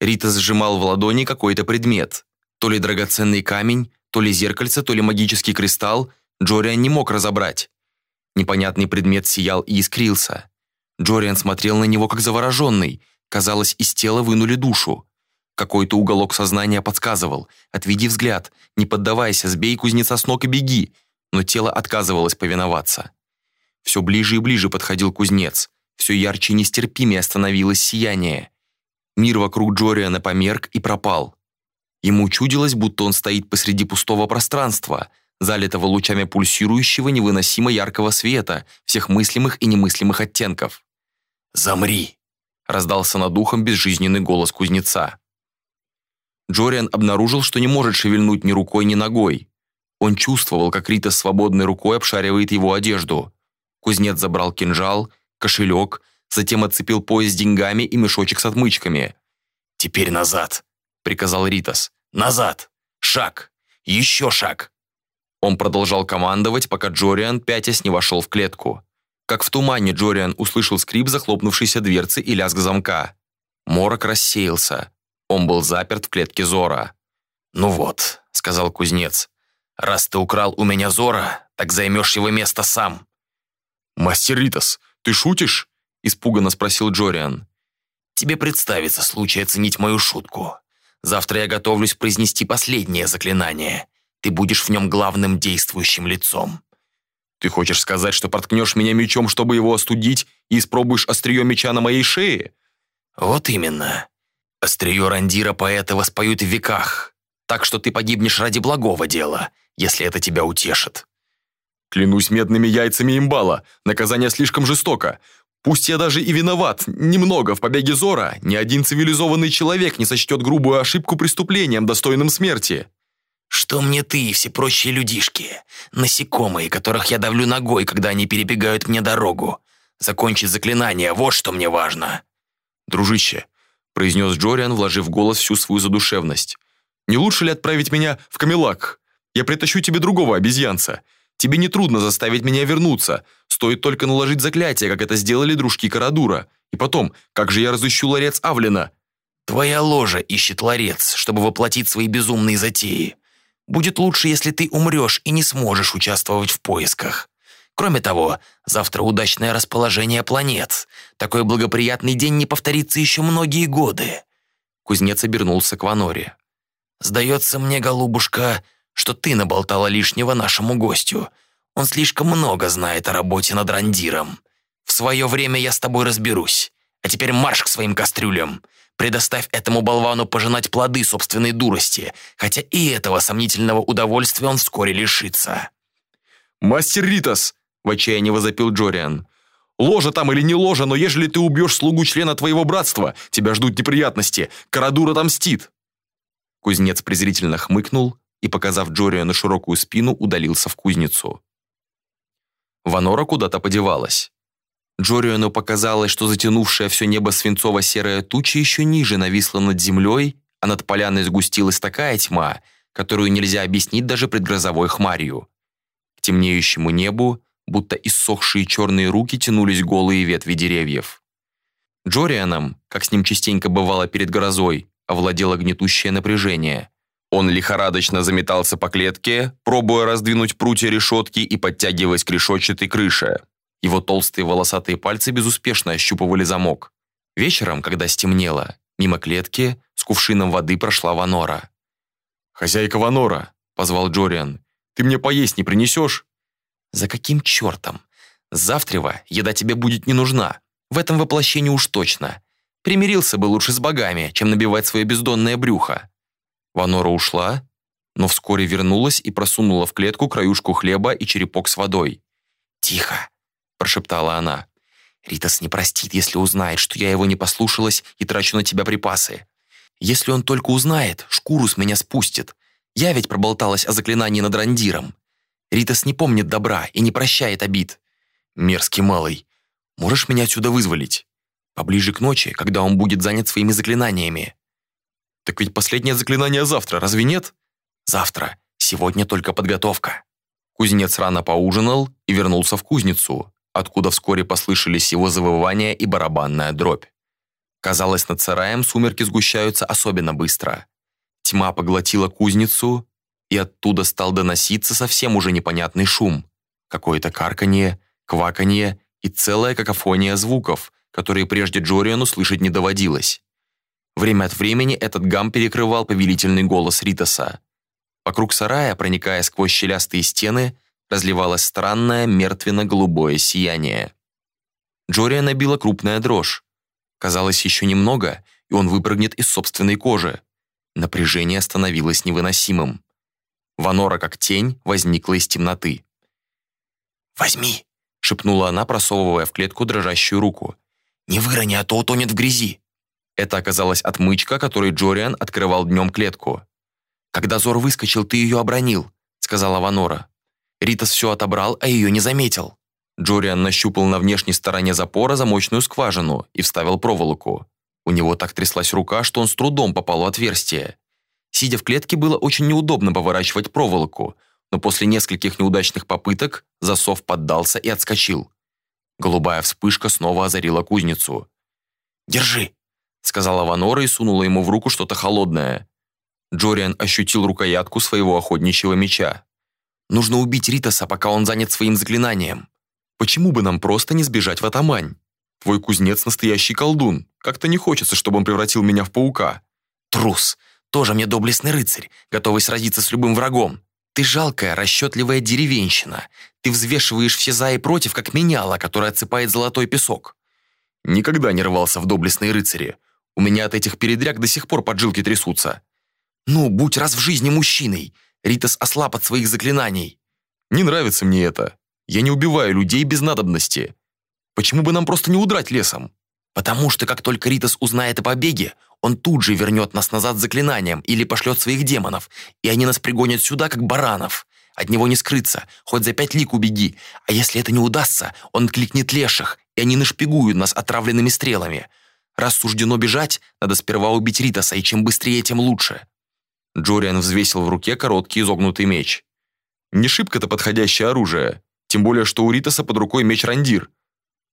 Рита сжимал в ладони какой-то предмет. То ли драгоценный камень, то ли зеркальце, то ли магический кристалл, Джориан не мог разобрать. Непонятный предмет сиял и искрился. Джориан смотрел на него как завороженный. Казалось, из тела вынули душу. Какой-то уголок сознания подсказывал. «Отведи взгляд, не поддавайся, сбей кузнеца с ног и беги». Но тело отказывалось повиноваться. Все ближе и ближе подходил кузнец. Все ярче и нестерпимее становилось сияние. Мир вокруг Джориана померк и пропал. Ему чудилось, будто он стоит посреди пустого пространства, залитого лучами пульсирующего невыносимо яркого света всех мыслимых и немыслимых оттенков. «Замри!» — раздался над духом безжизненный голос кузнеца. Джориан обнаружил, что не может шевельнуть ни рукой, ни ногой. Он чувствовал, как Рита свободной рукой обшаривает его одежду. Кузнец забрал кинжал, кошелек, затем отцепил пояс с деньгами и мешочек с отмычками. «Теперь назад», — приказал Ритас. «Назад! Шаг! Еще шаг!» Он продолжал командовать, пока Джориан, пятясь, не вошел в клетку. Как в тумане Джориан услышал скрип захлопнувшейся дверцы и лязг замка. Морок рассеялся. Он был заперт в клетке Зора. «Ну вот», — сказал кузнец, — «раз ты украл у меня Зора, так займешь его место сам. «Мастер Ритас, ты шутишь?» – испуганно спросил Джориан. «Тебе представится случай оценить мою шутку. Завтра я готовлюсь произнести последнее заклинание. Ты будешь в нем главным действующим лицом». «Ты хочешь сказать, что проткнешь меня мечом, чтобы его остудить, и испробуешь острие меча на моей шее?» «Вот именно. Острие рандира поэта воспоют в веках, так что ты погибнешь ради благого дела, если это тебя утешит». Клянусь медными яйцами имбала, наказание слишком жестоко. Пусть я даже и виноват, немного в побеге Зора, ни один цивилизованный человек не сочтет грубую ошибку преступлением, достойным смерти. Что мне ты и все прочие людишки? Насекомые, которых я давлю ногой, когда они перебегают мне дорогу. Закончить заклинание, вот что мне важно. Дружище, произнес Джориан, вложив в голос всю свою задушевность. Не лучше ли отправить меня в Камелак? Я притащу тебе другого обезьянца. Тебе не трудно заставить меня вернуться. Стоит только наложить заклятие, как это сделали дружки Карадура. И потом, как же я разыщу ларец Авлина?» «Твоя ложа ищет ларец, чтобы воплотить свои безумные затеи. Будет лучше, если ты умрешь и не сможешь участвовать в поисках. Кроме того, завтра удачное расположение планет. Такой благоприятный день не повторится еще многие годы». Кузнец обернулся к Ваноре. «Сдается мне, голубушка, что ты наболтала лишнего нашему гостю. Он слишком много знает о работе над рандиром. В свое время я с тобой разберусь. А теперь марш к своим кастрюлям. Предоставь этому болвану пожинать плоды собственной дурости, хотя и этого сомнительного удовольствия он вскоре лишится». «Мастер Ритас!» – в отчаянии возопил Джориан. «Ложа там или не ложа, но ежели ты убьешь слугу члена твоего братства, тебя ждут неприятности. Карадур отомстит!» Кузнец презрительно хмыкнул, и, показав Джориану широкую спину, удалился в кузницу. Ванора куда-то подевалась. Джориану показалось, что затянувшая все небо свинцово-серая туча еще ниже нависла над землей, а над поляной сгустилась такая тьма, которую нельзя объяснить даже предгрозовой хмарью. К темнеющему небу, будто иссохшие черные руки, тянулись голые ветви деревьев. Джорианом, как с ним частенько бывало перед грозой, овладело гнетущее напряжение. Он лихорадочно заметался по клетке, пробуя раздвинуть прутья решетки и подтягиваясь к решетчатой крыше. Его толстые волосатые пальцы безуспешно ощупывали замок. Вечером, когда стемнело, мимо клетки с кувшином воды прошла Ванора. «Хозяйка Ванора», — позвал Джориан, — «ты мне поесть не принесешь?» «За каким чертом? Завтрева еда тебе будет не нужна. В этом воплощении уж точно. Примирился бы лучше с богами, чем набивать свое бездонное брюхо». Ванора ушла, но вскоре вернулась и просунула в клетку краюшку хлеба и черепок с водой. «Тихо!» – прошептала она. «Ритас не простит, если узнает, что я его не послушалась и трачу на тебя припасы. Если он только узнает, шкуру с меня спустит. Я ведь проболталась о заклинании над Рандиром. Ритас не помнит добра и не прощает обид. Мерзкий малый, можешь меня отсюда вызволить? Поближе к ночи, когда он будет занят своими заклинаниями. Так ведь последнее заклинание завтра, разве нет? Завтра. Сегодня только подготовка. Кузнец рано поужинал и вернулся в кузницу, откуда вскоре послышались его завывания и барабанная дробь. Казалось, над сараем сумерки сгущаются особенно быстро. Тьма поглотила кузницу, и оттуда стал доноситься совсем уже непонятный шум. Какое-то карканье, кваканье и целая какофония звуков, которые прежде Джориану слышать не доводилось. Время от времени этот гам перекрывал повелительный голос Ритаса. Вокруг сарая, проникая сквозь щелястые стены, разливалось странное мертвенно-голубое сияние. Джориана била крупная дрожь. Казалось, еще немного, и он выпрыгнет из собственной кожи. Напряжение становилось невыносимым. Ванора, как тень, возникла из темноты. «Возьми!» — шепнула она, просовывая в клетку дрожащую руку. «Не вырони, а то утонет в грязи!» Это оказалась отмычка, которой Джориан открывал днем клетку. «Когда Зор выскочил, ты ее обронил», — сказала Ванора. Ритас все отобрал, а ее не заметил. Джориан нащупал на внешней стороне запора замочную скважину и вставил проволоку. У него так тряслась рука, что он с трудом попал в отверстие. Сидя в клетке, было очень неудобно поворачивать проволоку, но после нескольких неудачных попыток засов поддался и отскочил. Голубая вспышка снова озарила кузницу. «Держи», — сказала Ванора и сунула ему в руку что-то холодное. Джориан ощутил рукоятку своего охотничьего меча. «Нужно убить Ритаса, пока он занят своим заклинанием». «Почему бы нам просто не сбежать в Атамань? Твой кузнец настоящий колдун. Как-то не хочется, чтобы он превратил меня в паука». «Трус! Тоже мне доблестный рыцарь, готовый сразиться с любым врагом. Ты жалкая, расчетливая деревенщина. Ты взвешиваешь все за и против, как меняла, которая отсыпает золотой песок». «Никогда не рвался в доблестные рыцари. У меня от этих передряг до сих пор поджилки трясутся». «Ну, будь раз в жизни мужчиной. Ритас ослаб от своих заклинаний». «Не нравится мне это. Я не убиваю людей без надобности. Почему бы нам просто не удрать лесом?» «Потому что как только Ритас узнает о побеге, он тут же вернет нас назад заклинанием или пошлет своих демонов, и они нас пригонят сюда, как баранов. От него не скрыться, хоть за пять лик убеги. А если это не удастся, он кликнет леших, и они нашпигуют нас отравленными стрелами. Раз суждено бежать, надо сперва убить Ритаса, и чем быстрее, тем лучше». Джориан взвесил в руке короткий изогнутый меч. «Не шибко-то подходящее оружие, тем более, что у Ритаса под рукой меч Рандир.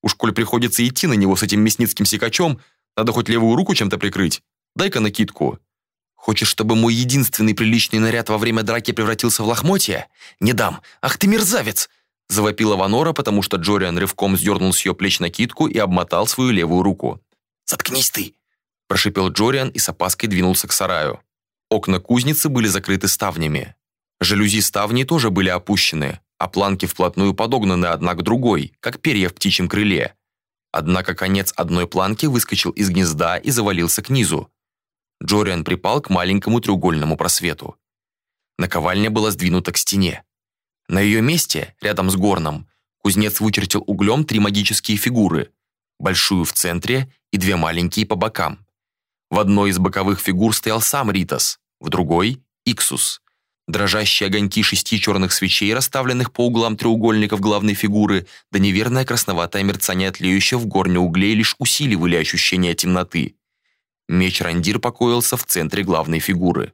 Уж коль приходится идти на него с этим мясницким секачом, надо хоть левую руку чем-то прикрыть. Дай-ка накидку». «Хочешь, чтобы мой единственный приличный наряд во время драки превратился в лохмотья? Не дам! Ах ты мерзавец!» Завопила Ванора, потому что Джориан рывком сдернул с ее плеч накидку и обмотал свою левую руку. «Заткнись ты!» Прошипел Джориан и с опаской двинулся к сараю. Окна кузницы были закрыты ставнями. Жалюзи ставней тоже были опущены, а планки вплотную подогнаны одна к другой, как перья в птичьем крыле. Однако конец одной планки выскочил из гнезда и завалился к низу. Джориан припал к маленькому треугольному просвету. Наковальня была сдвинута к стене. На ее месте, рядом с горном, кузнец вычертил углем три магические фигуры, большую в центре и две маленькие по бокам. В одной из боковых фигур стоял сам Ритас, в другой — Иксус. Дрожащие огоньки шести черных свечей, расставленных по углам треугольников главной фигуры, да неверное красноватое мерцание тлеющего в горне углей лишь усиливали ощущение темноты. Меч Рандир покоился в центре главной фигуры.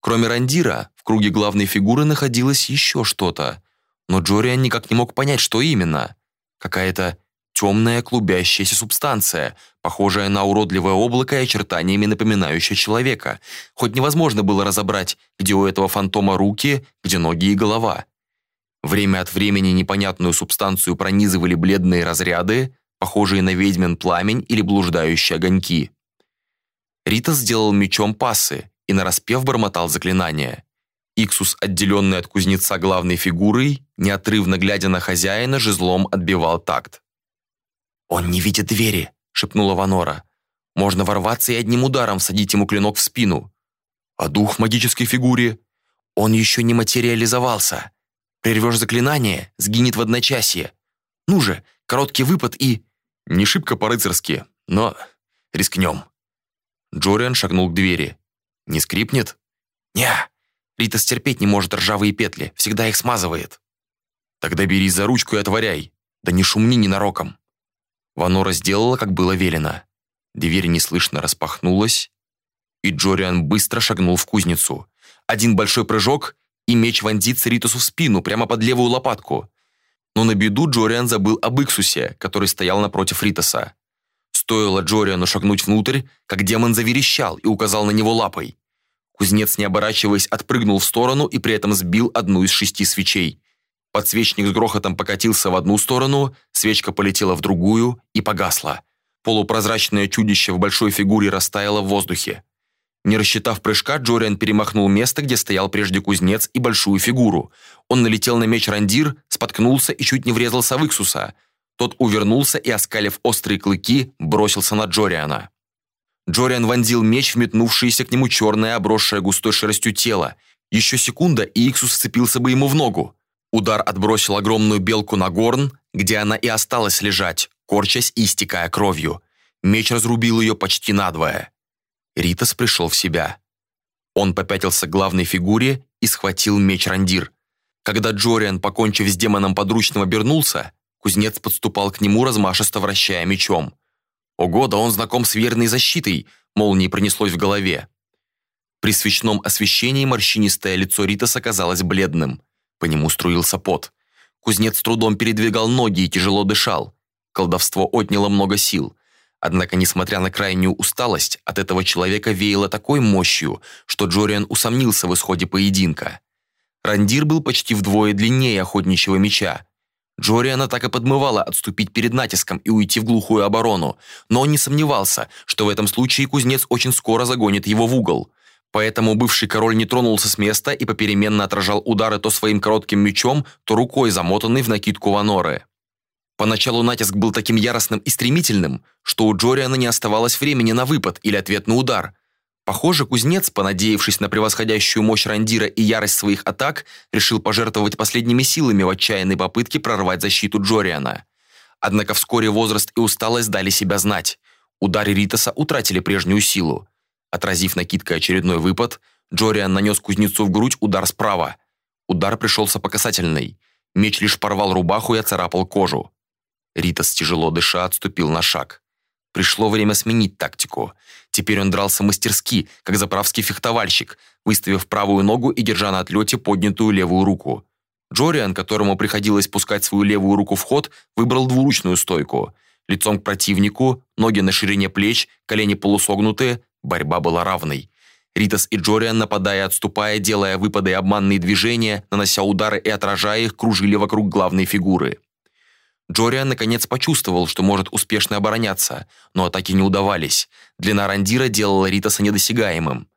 Кроме Рандира, в круге главной фигуры находилось еще что-то, но Джориан никак не мог понять, что именно. Какая-то темная клубящаяся субстанция, похожая на уродливое облако и очертаниями напоминающее человека. Хоть невозможно было разобрать, где у этого фантома руки, где ноги и голова. Время от времени непонятную субстанцию пронизывали бледные разряды, похожие на ведьмин пламень или блуждающие огоньки. Рита сделал мечом пассы и нараспев бормотал заклинание. Иксус, отделенный от кузнеца главной фигурой, неотрывно глядя на хозяина, жезлом отбивал такт. «Он не видит двери», — шепнула Ванора. «Можно ворваться и одним ударом садить ему клинок в спину. А дух в магической фигуре? Он еще не материализовался. Прервешь заклинание, сгинет в одночасье. Ну же, короткий выпад и...» «Не шибко по-рыцарски, но рискнем». Джориан шагнул к двери. «Не скрипнет?» «Не, Рита стерпеть не может ржавые петли, всегда их смазывает». «Тогда берись за ручку и отворяй. Да не шумни ненароком». Ванора сделала, как было велено. Дверь неслышно распахнулась, и Джориан быстро шагнул в кузницу. Один большой прыжок, и меч вонзится Ритусу в спину, прямо под левую лопатку. Но на беду Джориан забыл об Иксусе, который стоял напротив Ритоса. Стоило Джориану шагнуть внутрь, как демон заверещал и указал на него лапой. Кузнец, не оборачиваясь, отпрыгнул в сторону и при этом сбил одну из шести свечей. Подсвечник с грохотом покатился в одну сторону, свечка полетела в другую и погасла. Полупрозрачное чудище в большой фигуре растаяло в воздухе. Не рассчитав прыжка, Джориан перемахнул место, где стоял прежде кузнец и большую фигуру. Он налетел на меч Рандир, споткнулся и чуть не врезался в Иксуса. Тот увернулся и, оскалив острые клыки, бросился на Джориана. Джориан вонзил меч в метнувшееся к нему черное, обросшее густой шерстью тело. Еще секунда, и Иксус сцепился бы ему в ногу. Удар отбросил огромную белку на горн, где она и осталась лежать, корчась и истекая кровью. Меч разрубил ее почти надвое. Ритас пришел в себя. Он попятился к главной фигуре и схватил меч Рандир. Когда Джориан, покончив с демоном подручным, обернулся, кузнец подступал к нему, размашисто вращая мечом. Ого, да он знаком с верной защитой, молнией пронеслось в голове. При свечном освещении морщинистое лицо Ритаса казалось бледным. По нему струился пот. Кузнец с трудом передвигал ноги и тяжело дышал. Колдовство отняло много сил. Однако, несмотря на крайнюю усталость, от этого человека веяло такой мощью, что Джориан усомнился в исходе поединка. Рандир был почти вдвое длиннее охотничьего меча. Джориана так и подмывала отступить перед натиском и уйти в глухую оборону, но он не сомневался, что в этом случае кузнец очень скоро загонит его в угол. Поэтому бывший король не тронулся с места и попеременно отражал удары то своим коротким мечом, то рукой, замотанной в накидку Ваноры. Поначалу натиск был таким яростным и стремительным, что у Джориана не оставалось времени на выпад или ответный удар. Похоже, кузнец, понадеявшись на превосходящую мощь Рандира и ярость своих атак, решил пожертвовать последними силами в отчаянной попытке прорвать защиту Джориана. Однако вскоре возраст и усталость дали себя знать. Удары Ритаса утратили прежнюю силу. Отразив накидкой очередной выпад, Джориан нанес кузнецу в грудь удар справа. Удар пришелся по касательной. Меч лишь порвал рубаху и оцарапал кожу. Ритас, тяжело дыша, отступил на шаг. Пришло время сменить тактику. Теперь он дрался мастерски, как заправский фехтовальщик, выставив правую ногу и держа на отлете поднятую левую руку. Джориан, которому приходилось пускать свою левую руку в ход, выбрал двуручную стойку. Лицом к противнику, ноги на ширине плеч, колени полусогнутые, борьба была равной. Ритас и Джориан, нападая отступая, делая выпады и обманные движения, нанося удары и отражая их, кружили вокруг главной фигуры. Джориан наконец почувствовал, что может успешно обороняться, но атаки не удавались. Длина рандира делала Ритаса недосягаемым.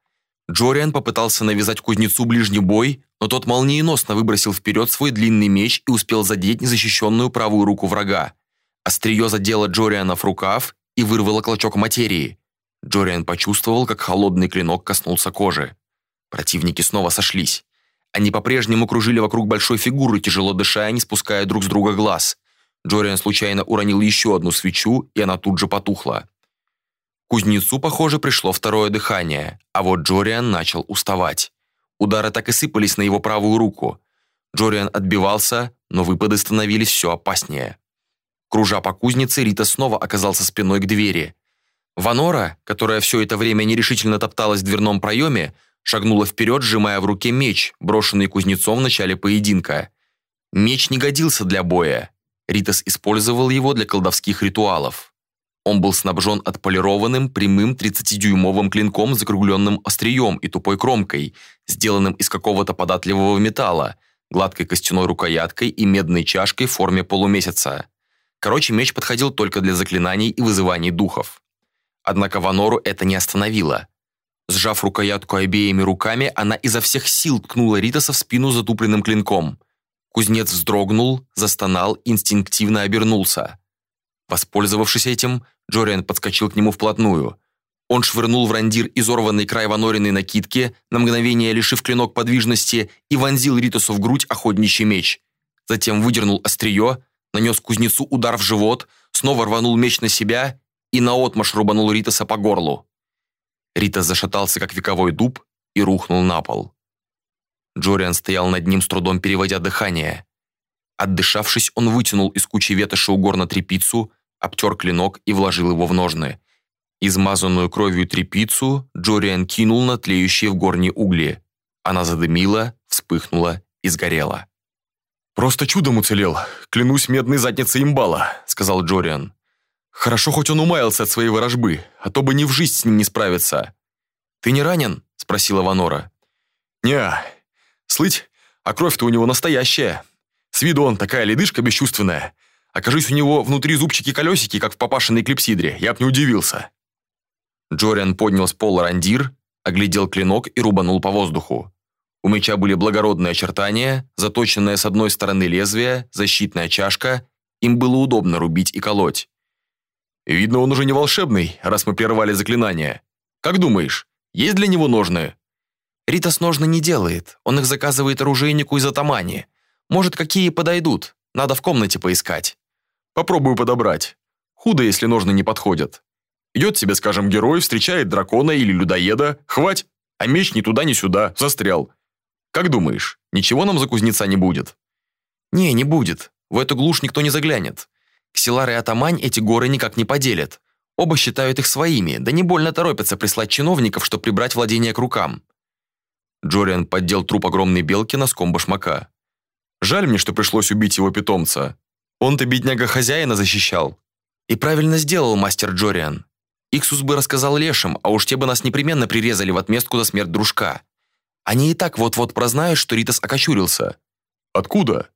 Джориан попытался навязать кузнецу ближний бой, но тот молниеносно выбросил вперед свой длинный меч и успел задеть незащищенную правую руку врага. Острие задело Джориана в рукав и вырвало клочок материи. Джориан почувствовал, как холодный клинок коснулся кожи. Противники снова сошлись. Они по-прежнему кружили вокруг большой фигуры, тяжело дыша, не спуская друг с друга глаз. Джориан случайно уронил еще одну свечу, и она тут же потухла. Кузнецу, похоже, пришло второе дыхание, а вот Джориан начал уставать. Удары так и сыпались на его правую руку. Джориан отбивался, но выпады становились все опаснее. Кружа по кузнице, Рита снова оказался спиной к двери. Ванора, которая все это время нерешительно топталась в дверном проеме, шагнула вперед, сжимая в руке меч, брошенный кузнецом в начале поединка. Меч не годился для боя. Ритас использовал его для колдовских ритуалов. Он был снабжен отполированным прямым 30-дюймовым клинком с закругленным острием и тупой кромкой, сделанным из какого-то податливого металла, гладкой костяной рукояткой и медной чашкой в форме полумесяца. Короче, меч подходил только для заклинаний и вызываний духов. Однако Ванору это не остановило. Сжав рукоятку обеими руками, она изо всех сил ткнула Ритаса в спину затупленным клинком. Кузнец вздрогнул, застонал, инстинктивно обернулся. Воспользовавшись этим, Джориан подскочил к нему вплотную. Он швырнул в рандир изорванный край ванориной накидки, на мгновение лишив клинок подвижности, и вонзил Ритасу в грудь охотничий меч. Затем выдернул острие, нанес кузнецу удар в живот, снова рванул меч на себя и наотмашь рубанул Ритаса по горлу. Ритас зашатался, как вековой дуб, и рухнул на пол. Джориан стоял над ним, с трудом переводя дыхание. Отдышавшись, он вытянул из кучи ветоши у горна трепицу, обтер клинок и вложил его в ножны. Измазанную кровью трепицу Джориан кинул на тлеющие в горне угли. Она задымила, вспыхнула и сгорела. «Просто чудом уцелел. Клянусь медной задницей имбала», — сказал Джориан. «Хорошо, хоть он умаялся от своей ворожбы, а то бы ни в жизнь с ним не справиться». «Ты не ранен?» — спросила Ванора. «Не, слыть, а кровь-то у него настоящая. С виду он такая ледышка бесчувственная. Окажись у него внутри зубчики-колесики, как в папашиной клипсидре, я б не удивился». Джориан поднял с пола рандир, оглядел клинок и рубанул по воздуху. У меча были благородные очертания, заточенное с одной стороны лезвие, защитная чашка. Им было удобно рубить и колоть. «Видно, он уже не волшебный, раз мы прервали заклинание. Как думаешь, есть для него ножны?» «Ритас ножны не делает, он их заказывает оружейнику из Атамани. Может, какие подойдут, надо в комнате поискать». «Попробую подобрать. Худо, если ножны не подходят. Идет себе, скажем, герой, встречает дракона или людоеда, хвать, а меч ни туда, ни сюда, застрял. Как думаешь, ничего нам за кузнеца не будет?» «Не, не будет. В эту глушь никто не заглянет. Ксилар и Атамань эти горы никак не поделят. Оба считают их своими, да не больно торопятся прислать чиновников, чтобы прибрать владение к рукам». Джориан поддел труп огромной белки носком башмака. «Жаль мне, что пришлось убить его питомца. Он-то, бедняга, хозяина защищал». «И правильно сделал мастер Джориан. Иксус бы рассказал лешим, а уж те бы нас непременно прирезали в отместку за смерть дружка. Они и так вот-вот прознают, что Ритас окочурился. Откуда?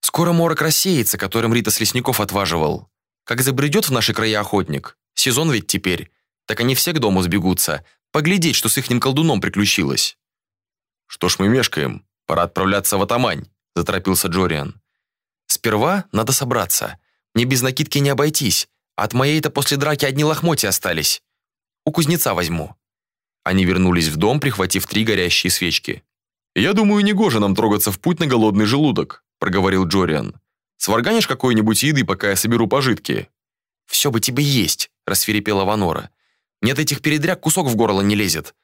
Скоро морок рассеется, которым Ритас лесников отваживал. Как забредет в наши края охотник, сезон ведь теперь, так они все к дому сбегутся, поглядеть, что с ихним колдуном приключилось. Что ж мы мешкаем? Пора отправляться в Атамань, заторопился Джориан. Сперва надо собраться. Мне без накидки не обойтись, а от моей-то после драки одни лохмотья остались. У кузнеца возьму. Они вернулись в дом, прихватив три горящие свечки. «Я думаю, негоже нам трогаться в путь на голодный желудок», проговорил Джориан. «Сварганишь какой-нибудь еды, пока я соберу пожитки?» «Все бы тебе есть», рассверепела Ванора. «Нет этих передряг, кусок в горло не лезет.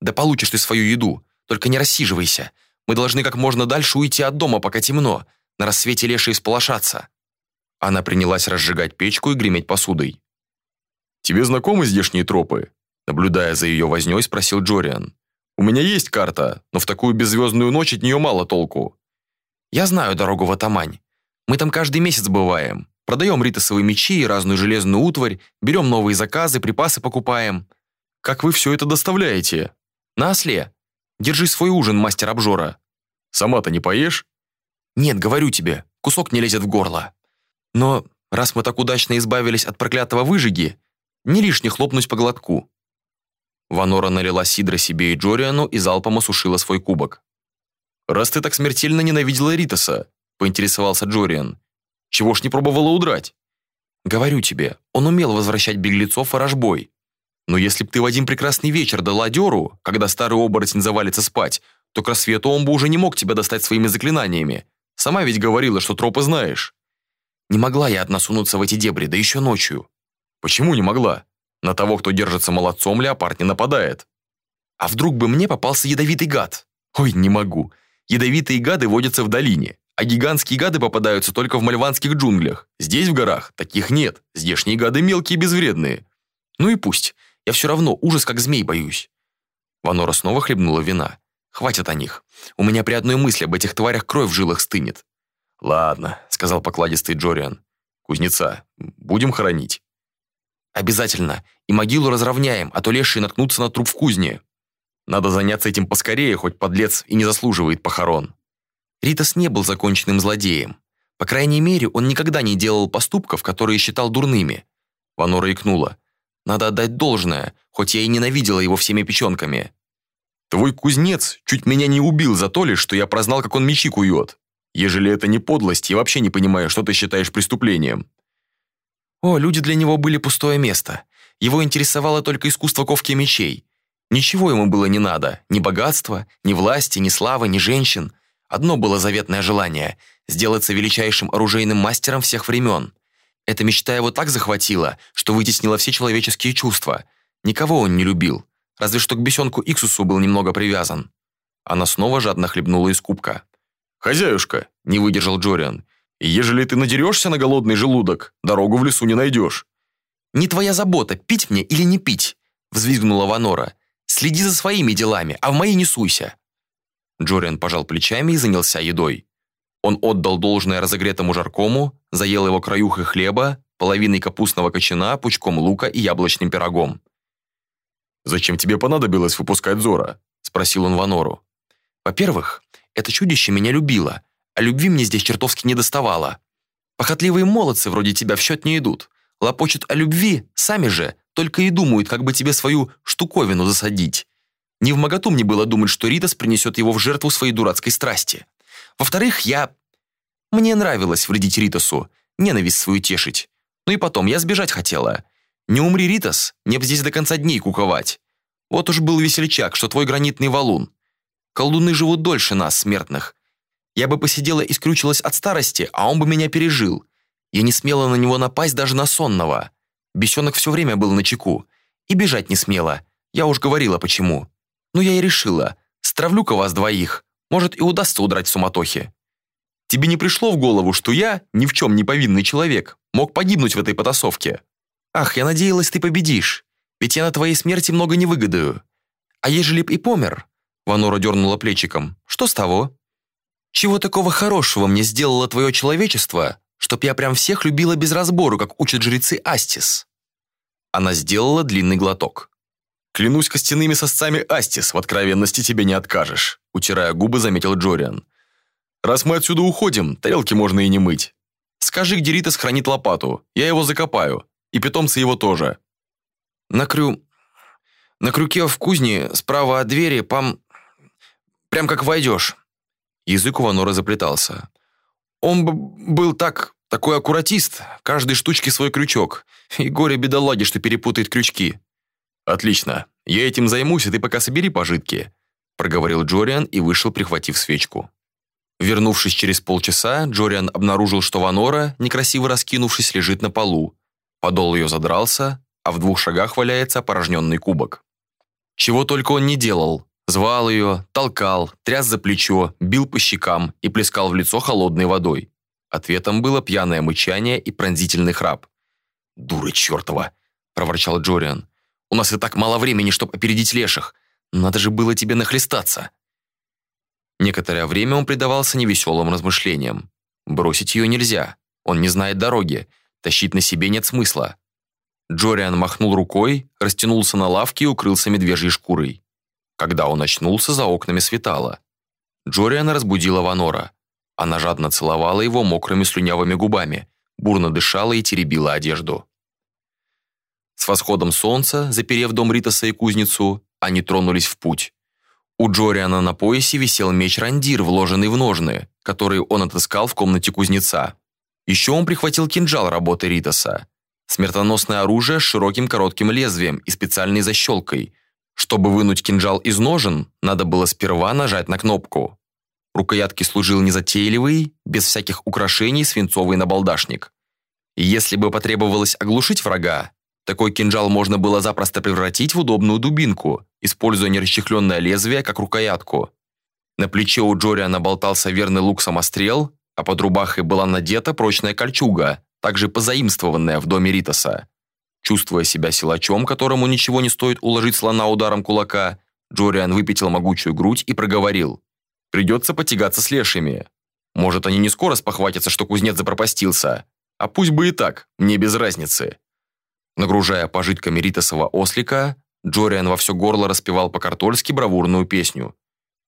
Да получишь ты свою еду, только не рассиживайся. Мы должны как можно дальше уйти от дома, пока темно. На рассвете лешие сполошатся». Она принялась разжигать печку и греметь посудой. «Тебе знакомы здешние тропы?» Наблюдая за ее вознёй, спросил Джориан. «У меня есть карта, но в такую беззвездную ночь от нее мало толку». «Я знаю дорогу в Атамань. Мы там каждый месяц бываем. Продаем ритосовые мечи и разную железную утварь, берем новые заказы, припасы покупаем». «Как вы все это доставляете?» «На осле. Держи свой ужин, мастер обжора». «Сама-то не поешь?» «Нет, говорю тебе, кусок не лезет в горло. Но раз мы так удачно избавились от проклятого выжиги, не лишне хлопнуть по глотку». Ванора налила сидра себе и Джориану и залпом осушила свой кубок. «Раз ты так смертельно ненавидела Ритаса», — поинтересовался Джориан, «чего ж не пробовала удрать?» «Говорю тебе, он умел возвращать беглецов ворожбой. Но если б ты в один прекрасный вечер дала дёру, когда старый оборотень завалится спать, то к рассвету он бы уже не мог тебя достать своими заклинаниями. Сама ведь говорила, что тропы знаешь». «Не могла я одна сунуться в эти дебри, да еще ночью». «Почему не могла?» На того, кто держится молодцом, леопард не нападает. А вдруг бы мне попался ядовитый гад? Ой, не могу. Ядовитые гады водятся в долине, а гигантские гады попадаются только в мальванских джунглях. Здесь, в горах, таких нет. Здешние гады мелкие и безвредные. Ну и пусть. Я все равно ужас как змей боюсь. Ванора снова хлебнула вина. Хватит о них. У меня при одной мысли об этих тварях кровь в жилах стынет. «Ладно», — сказал покладистый Джориан. «Кузнеца, будем хоронить». Обязательно. И могилу разровняем, а то лешие наткнутся на труп в кузне. Надо заняться этим поскорее, хоть подлец и не заслуживает похорон. Ритас не был законченным злодеем. По крайней мере, он никогда не делал поступков, которые считал дурными. Ванора икнула. Надо отдать должное, хоть я и ненавидела его всеми печенками. Твой кузнец чуть меня не убил за то лишь, что я прознал, как он мечи кует. Ежели это не подлость, я вообще не понимаю, что ты считаешь преступлением. О, люди для него были пустое место. Его интересовало только искусство ковки мечей. Ничего ему было не надо, ни богатства, ни власти, ни славы, ни женщин. Одно было заветное желание – сделаться величайшим оружейным мастером всех времен. Эта мечта его так захватила, что вытеснила все человеческие чувства. Никого он не любил, разве что к бесенку Иксусу был немного привязан. Она снова жадно хлебнула из кубка. «Хозяюшка», – не выдержал Джориан, – «ежели ты надерешься на голодный желудок, дорогу в лесу не найдешь». «Не твоя забота, пить мне или не пить», – взвизгнула Ванора. «Следи за своими делами, а в мои не суйся». Джориан пожал плечами и занялся едой. Он отдал должное разогретому жаркому, заел его краюхой хлеба, половиной капустного кочана, пучком лука и яблочным пирогом. «Зачем тебе понадобилось выпускать Зора?» – спросил он Ванору. «Во-первых, это чудище меня любило, а любви мне здесь чертовски не доставало. Похотливые молодцы вроде тебя в счет не идут. Лопочут о любви, сами же, только и думают, как бы тебе свою штуковину засадить. Не в моготу мне было думать, что Ритас принесет его в жертву своей дурацкой страсти. Во-вторых, я... Мне нравилось вредить Ритасу, ненависть свою тешить. Ну и потом, я сбежать хотела. Не умри, Ритас, мне б здесь до конца дней куковать. Вот уж был весельчак, что твой гранитный валун. Колдуны живут дольше нас, смертных. Я бы посидела и скрючилась от старости, а он бы меня пережил. Я не смела на него напасть даже на сонного. Бесенок все время был на чеку. И бежать не смела. Я уж говорила, почему. Ну я и решила. Стравлю-ка вас двоих. Может, и удастся удрать в суматохе. Тебе не пришло в голову, что я, ни в чем не повинный человек, мог погибнуть в этой потасовке? Ах, я надеялась, ты победишь. Ведь я на твоей смерти много не выгодаю. А ежели б и помер, Ванора дернула плечиком. «Что с того? Чего такого хорошего мне сделало твое человечество, чтоб я прям всех любила без разбору, как учат жрецы Астис?» Она сделала длинный глоток. «Клянусь костяными сосцами Астис, в откровенности тебе не откажешь», утирая губы, заметил Джориан. «Раз мы отсюда уходим, тарелки можно и не мыть. Скажи, где Рита хранит лопату, я его закопаю, и питомцы его тоже». На крю... На крюке в кузне, справа от двери, пам... Прям как войдешь». Язык у Ванора заплетался. «Он был так, такой аккуратист, каждой штучке свой крючок. И горе бедолаги, что перепутает крючки». «Отлично. Я этим займусь, а ты пока собери пожитки», проговорил Джориан и вышел, прихватив свечку. Вернувшись через полчаса, Джориан обнаружил, что Ванора, некрасиво раскинувшись, лежит на полу. Подол ее задрался, а в двух шагах валяется опорожненный кубок. Чего только он не делал, Звал ее, толкал, тряс за плечо, бил по щекам и плескал в лицо холодной водой. Ответом было пьяное мычание и пронзительный храп. «Дура чертова!» – проворчал Джориан. «У нас и так мало времени, чтобы опередить леших. Надо же было тебе нахлестаться!» Некоторое время он предавался невеселым размышлениям. Бросить ее нельзя. Он не знает дороги. Тащить на себе нет смысла. Джориан махнул рукой, растянулся на лавке и укрылся медвежьей шкурой. Когда он очнулся, за окнами светало. Джориана разбудила Ванора. Она жадно целовала его мокрыми слюнявыми губами, бурно дышала и теребила одежду. С восходом солнца, заперев дом Ритаса и кузницу, они тронулись в путь. У Джориана на поясе висел меч-рандир, вложенный в ножны, который он отыскал в комнате кузнеца. Еще он прихватил кинжал работы Ритаса. Смертоносное оружие с широким коротким лезвием и специальной защелкой, чтобы вынуть кинжал из ножен, надо было сперва нажать на кнопку. Рукоятки служил незатейливый, без всяких украшений свинцовый набалдашник. Если бы потребовалось оглушить врага, такой кинжал можно было запросто превратить в удобную дубинку, используя нерасчехленное лезвие как рукоятку. На плече у Джориана болтался верный лук-самострел, а под рубахой была надета прочная кольчуга, также позаимствованная в доме Ритаса. Чувствуя себя силачом, которому ничего не стоит уложить слона ударом кулака, Джориан выпятил могучую грудь и проговорил. «Придется потягаться с лешими. Может, они не скоро спохватятся, что кузнец запропастился. А пусть бы и так, мне без разницы». Нагружая пожитками ритосова ослика, Джориан во все горло распевал по-картольски бравурную песню.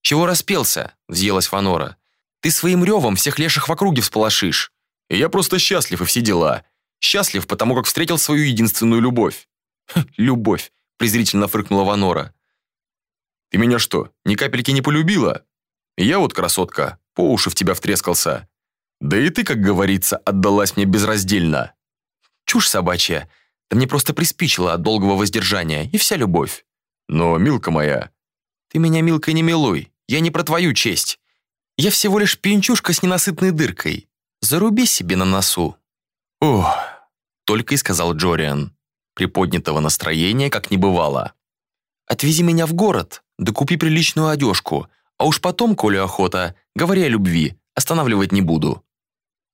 «Чего распелся?» – взъелась Фанора. «Ты своим ревом всех леших в округе всполошишь. Я просто счастлив и все дела. Счастлив, потому как встретил свою единственную любовь. «Любовь», — презрительно фыркнула Ванора. «Ты меня что, ни капельки не полюбила? Я вот красотка, по уши в тебя втрескался. Да и ты, как говорится, отдалась мне безраздельно». «Чушь собачья. Да мне просто приспичило от долгого воздержания, и вся любовь». «Но, Милка моя...» «Ты меня, Милка, не милуй. Я не про твою честь. Я всего лишь пьянчушка с ненасытной дыркой. Заруби себе на носу». «Ох», — только и сказал Джориан. Приподнятого настроения как не бывало. «Отвези меня в город, да купи приличную одежку, а уж потом, коли охота, говори о любви, останавливать не буду».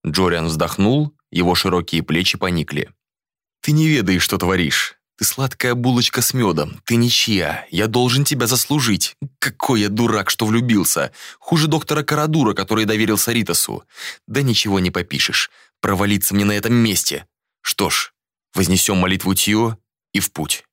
Джориан вздохнул, его широкие плечи поникли. «Ты не ведаешь, что творишь. Ты сладкая булочка с медом, ты ничья, я должен тебя заслужить. Какой я дурак, что влюбился. Хуже доктора Карадура, который доверился Ритасу. Да ничего не попишешь, провалиться мне на этом месте. Что ж, вознесем молитву Тио и в путь».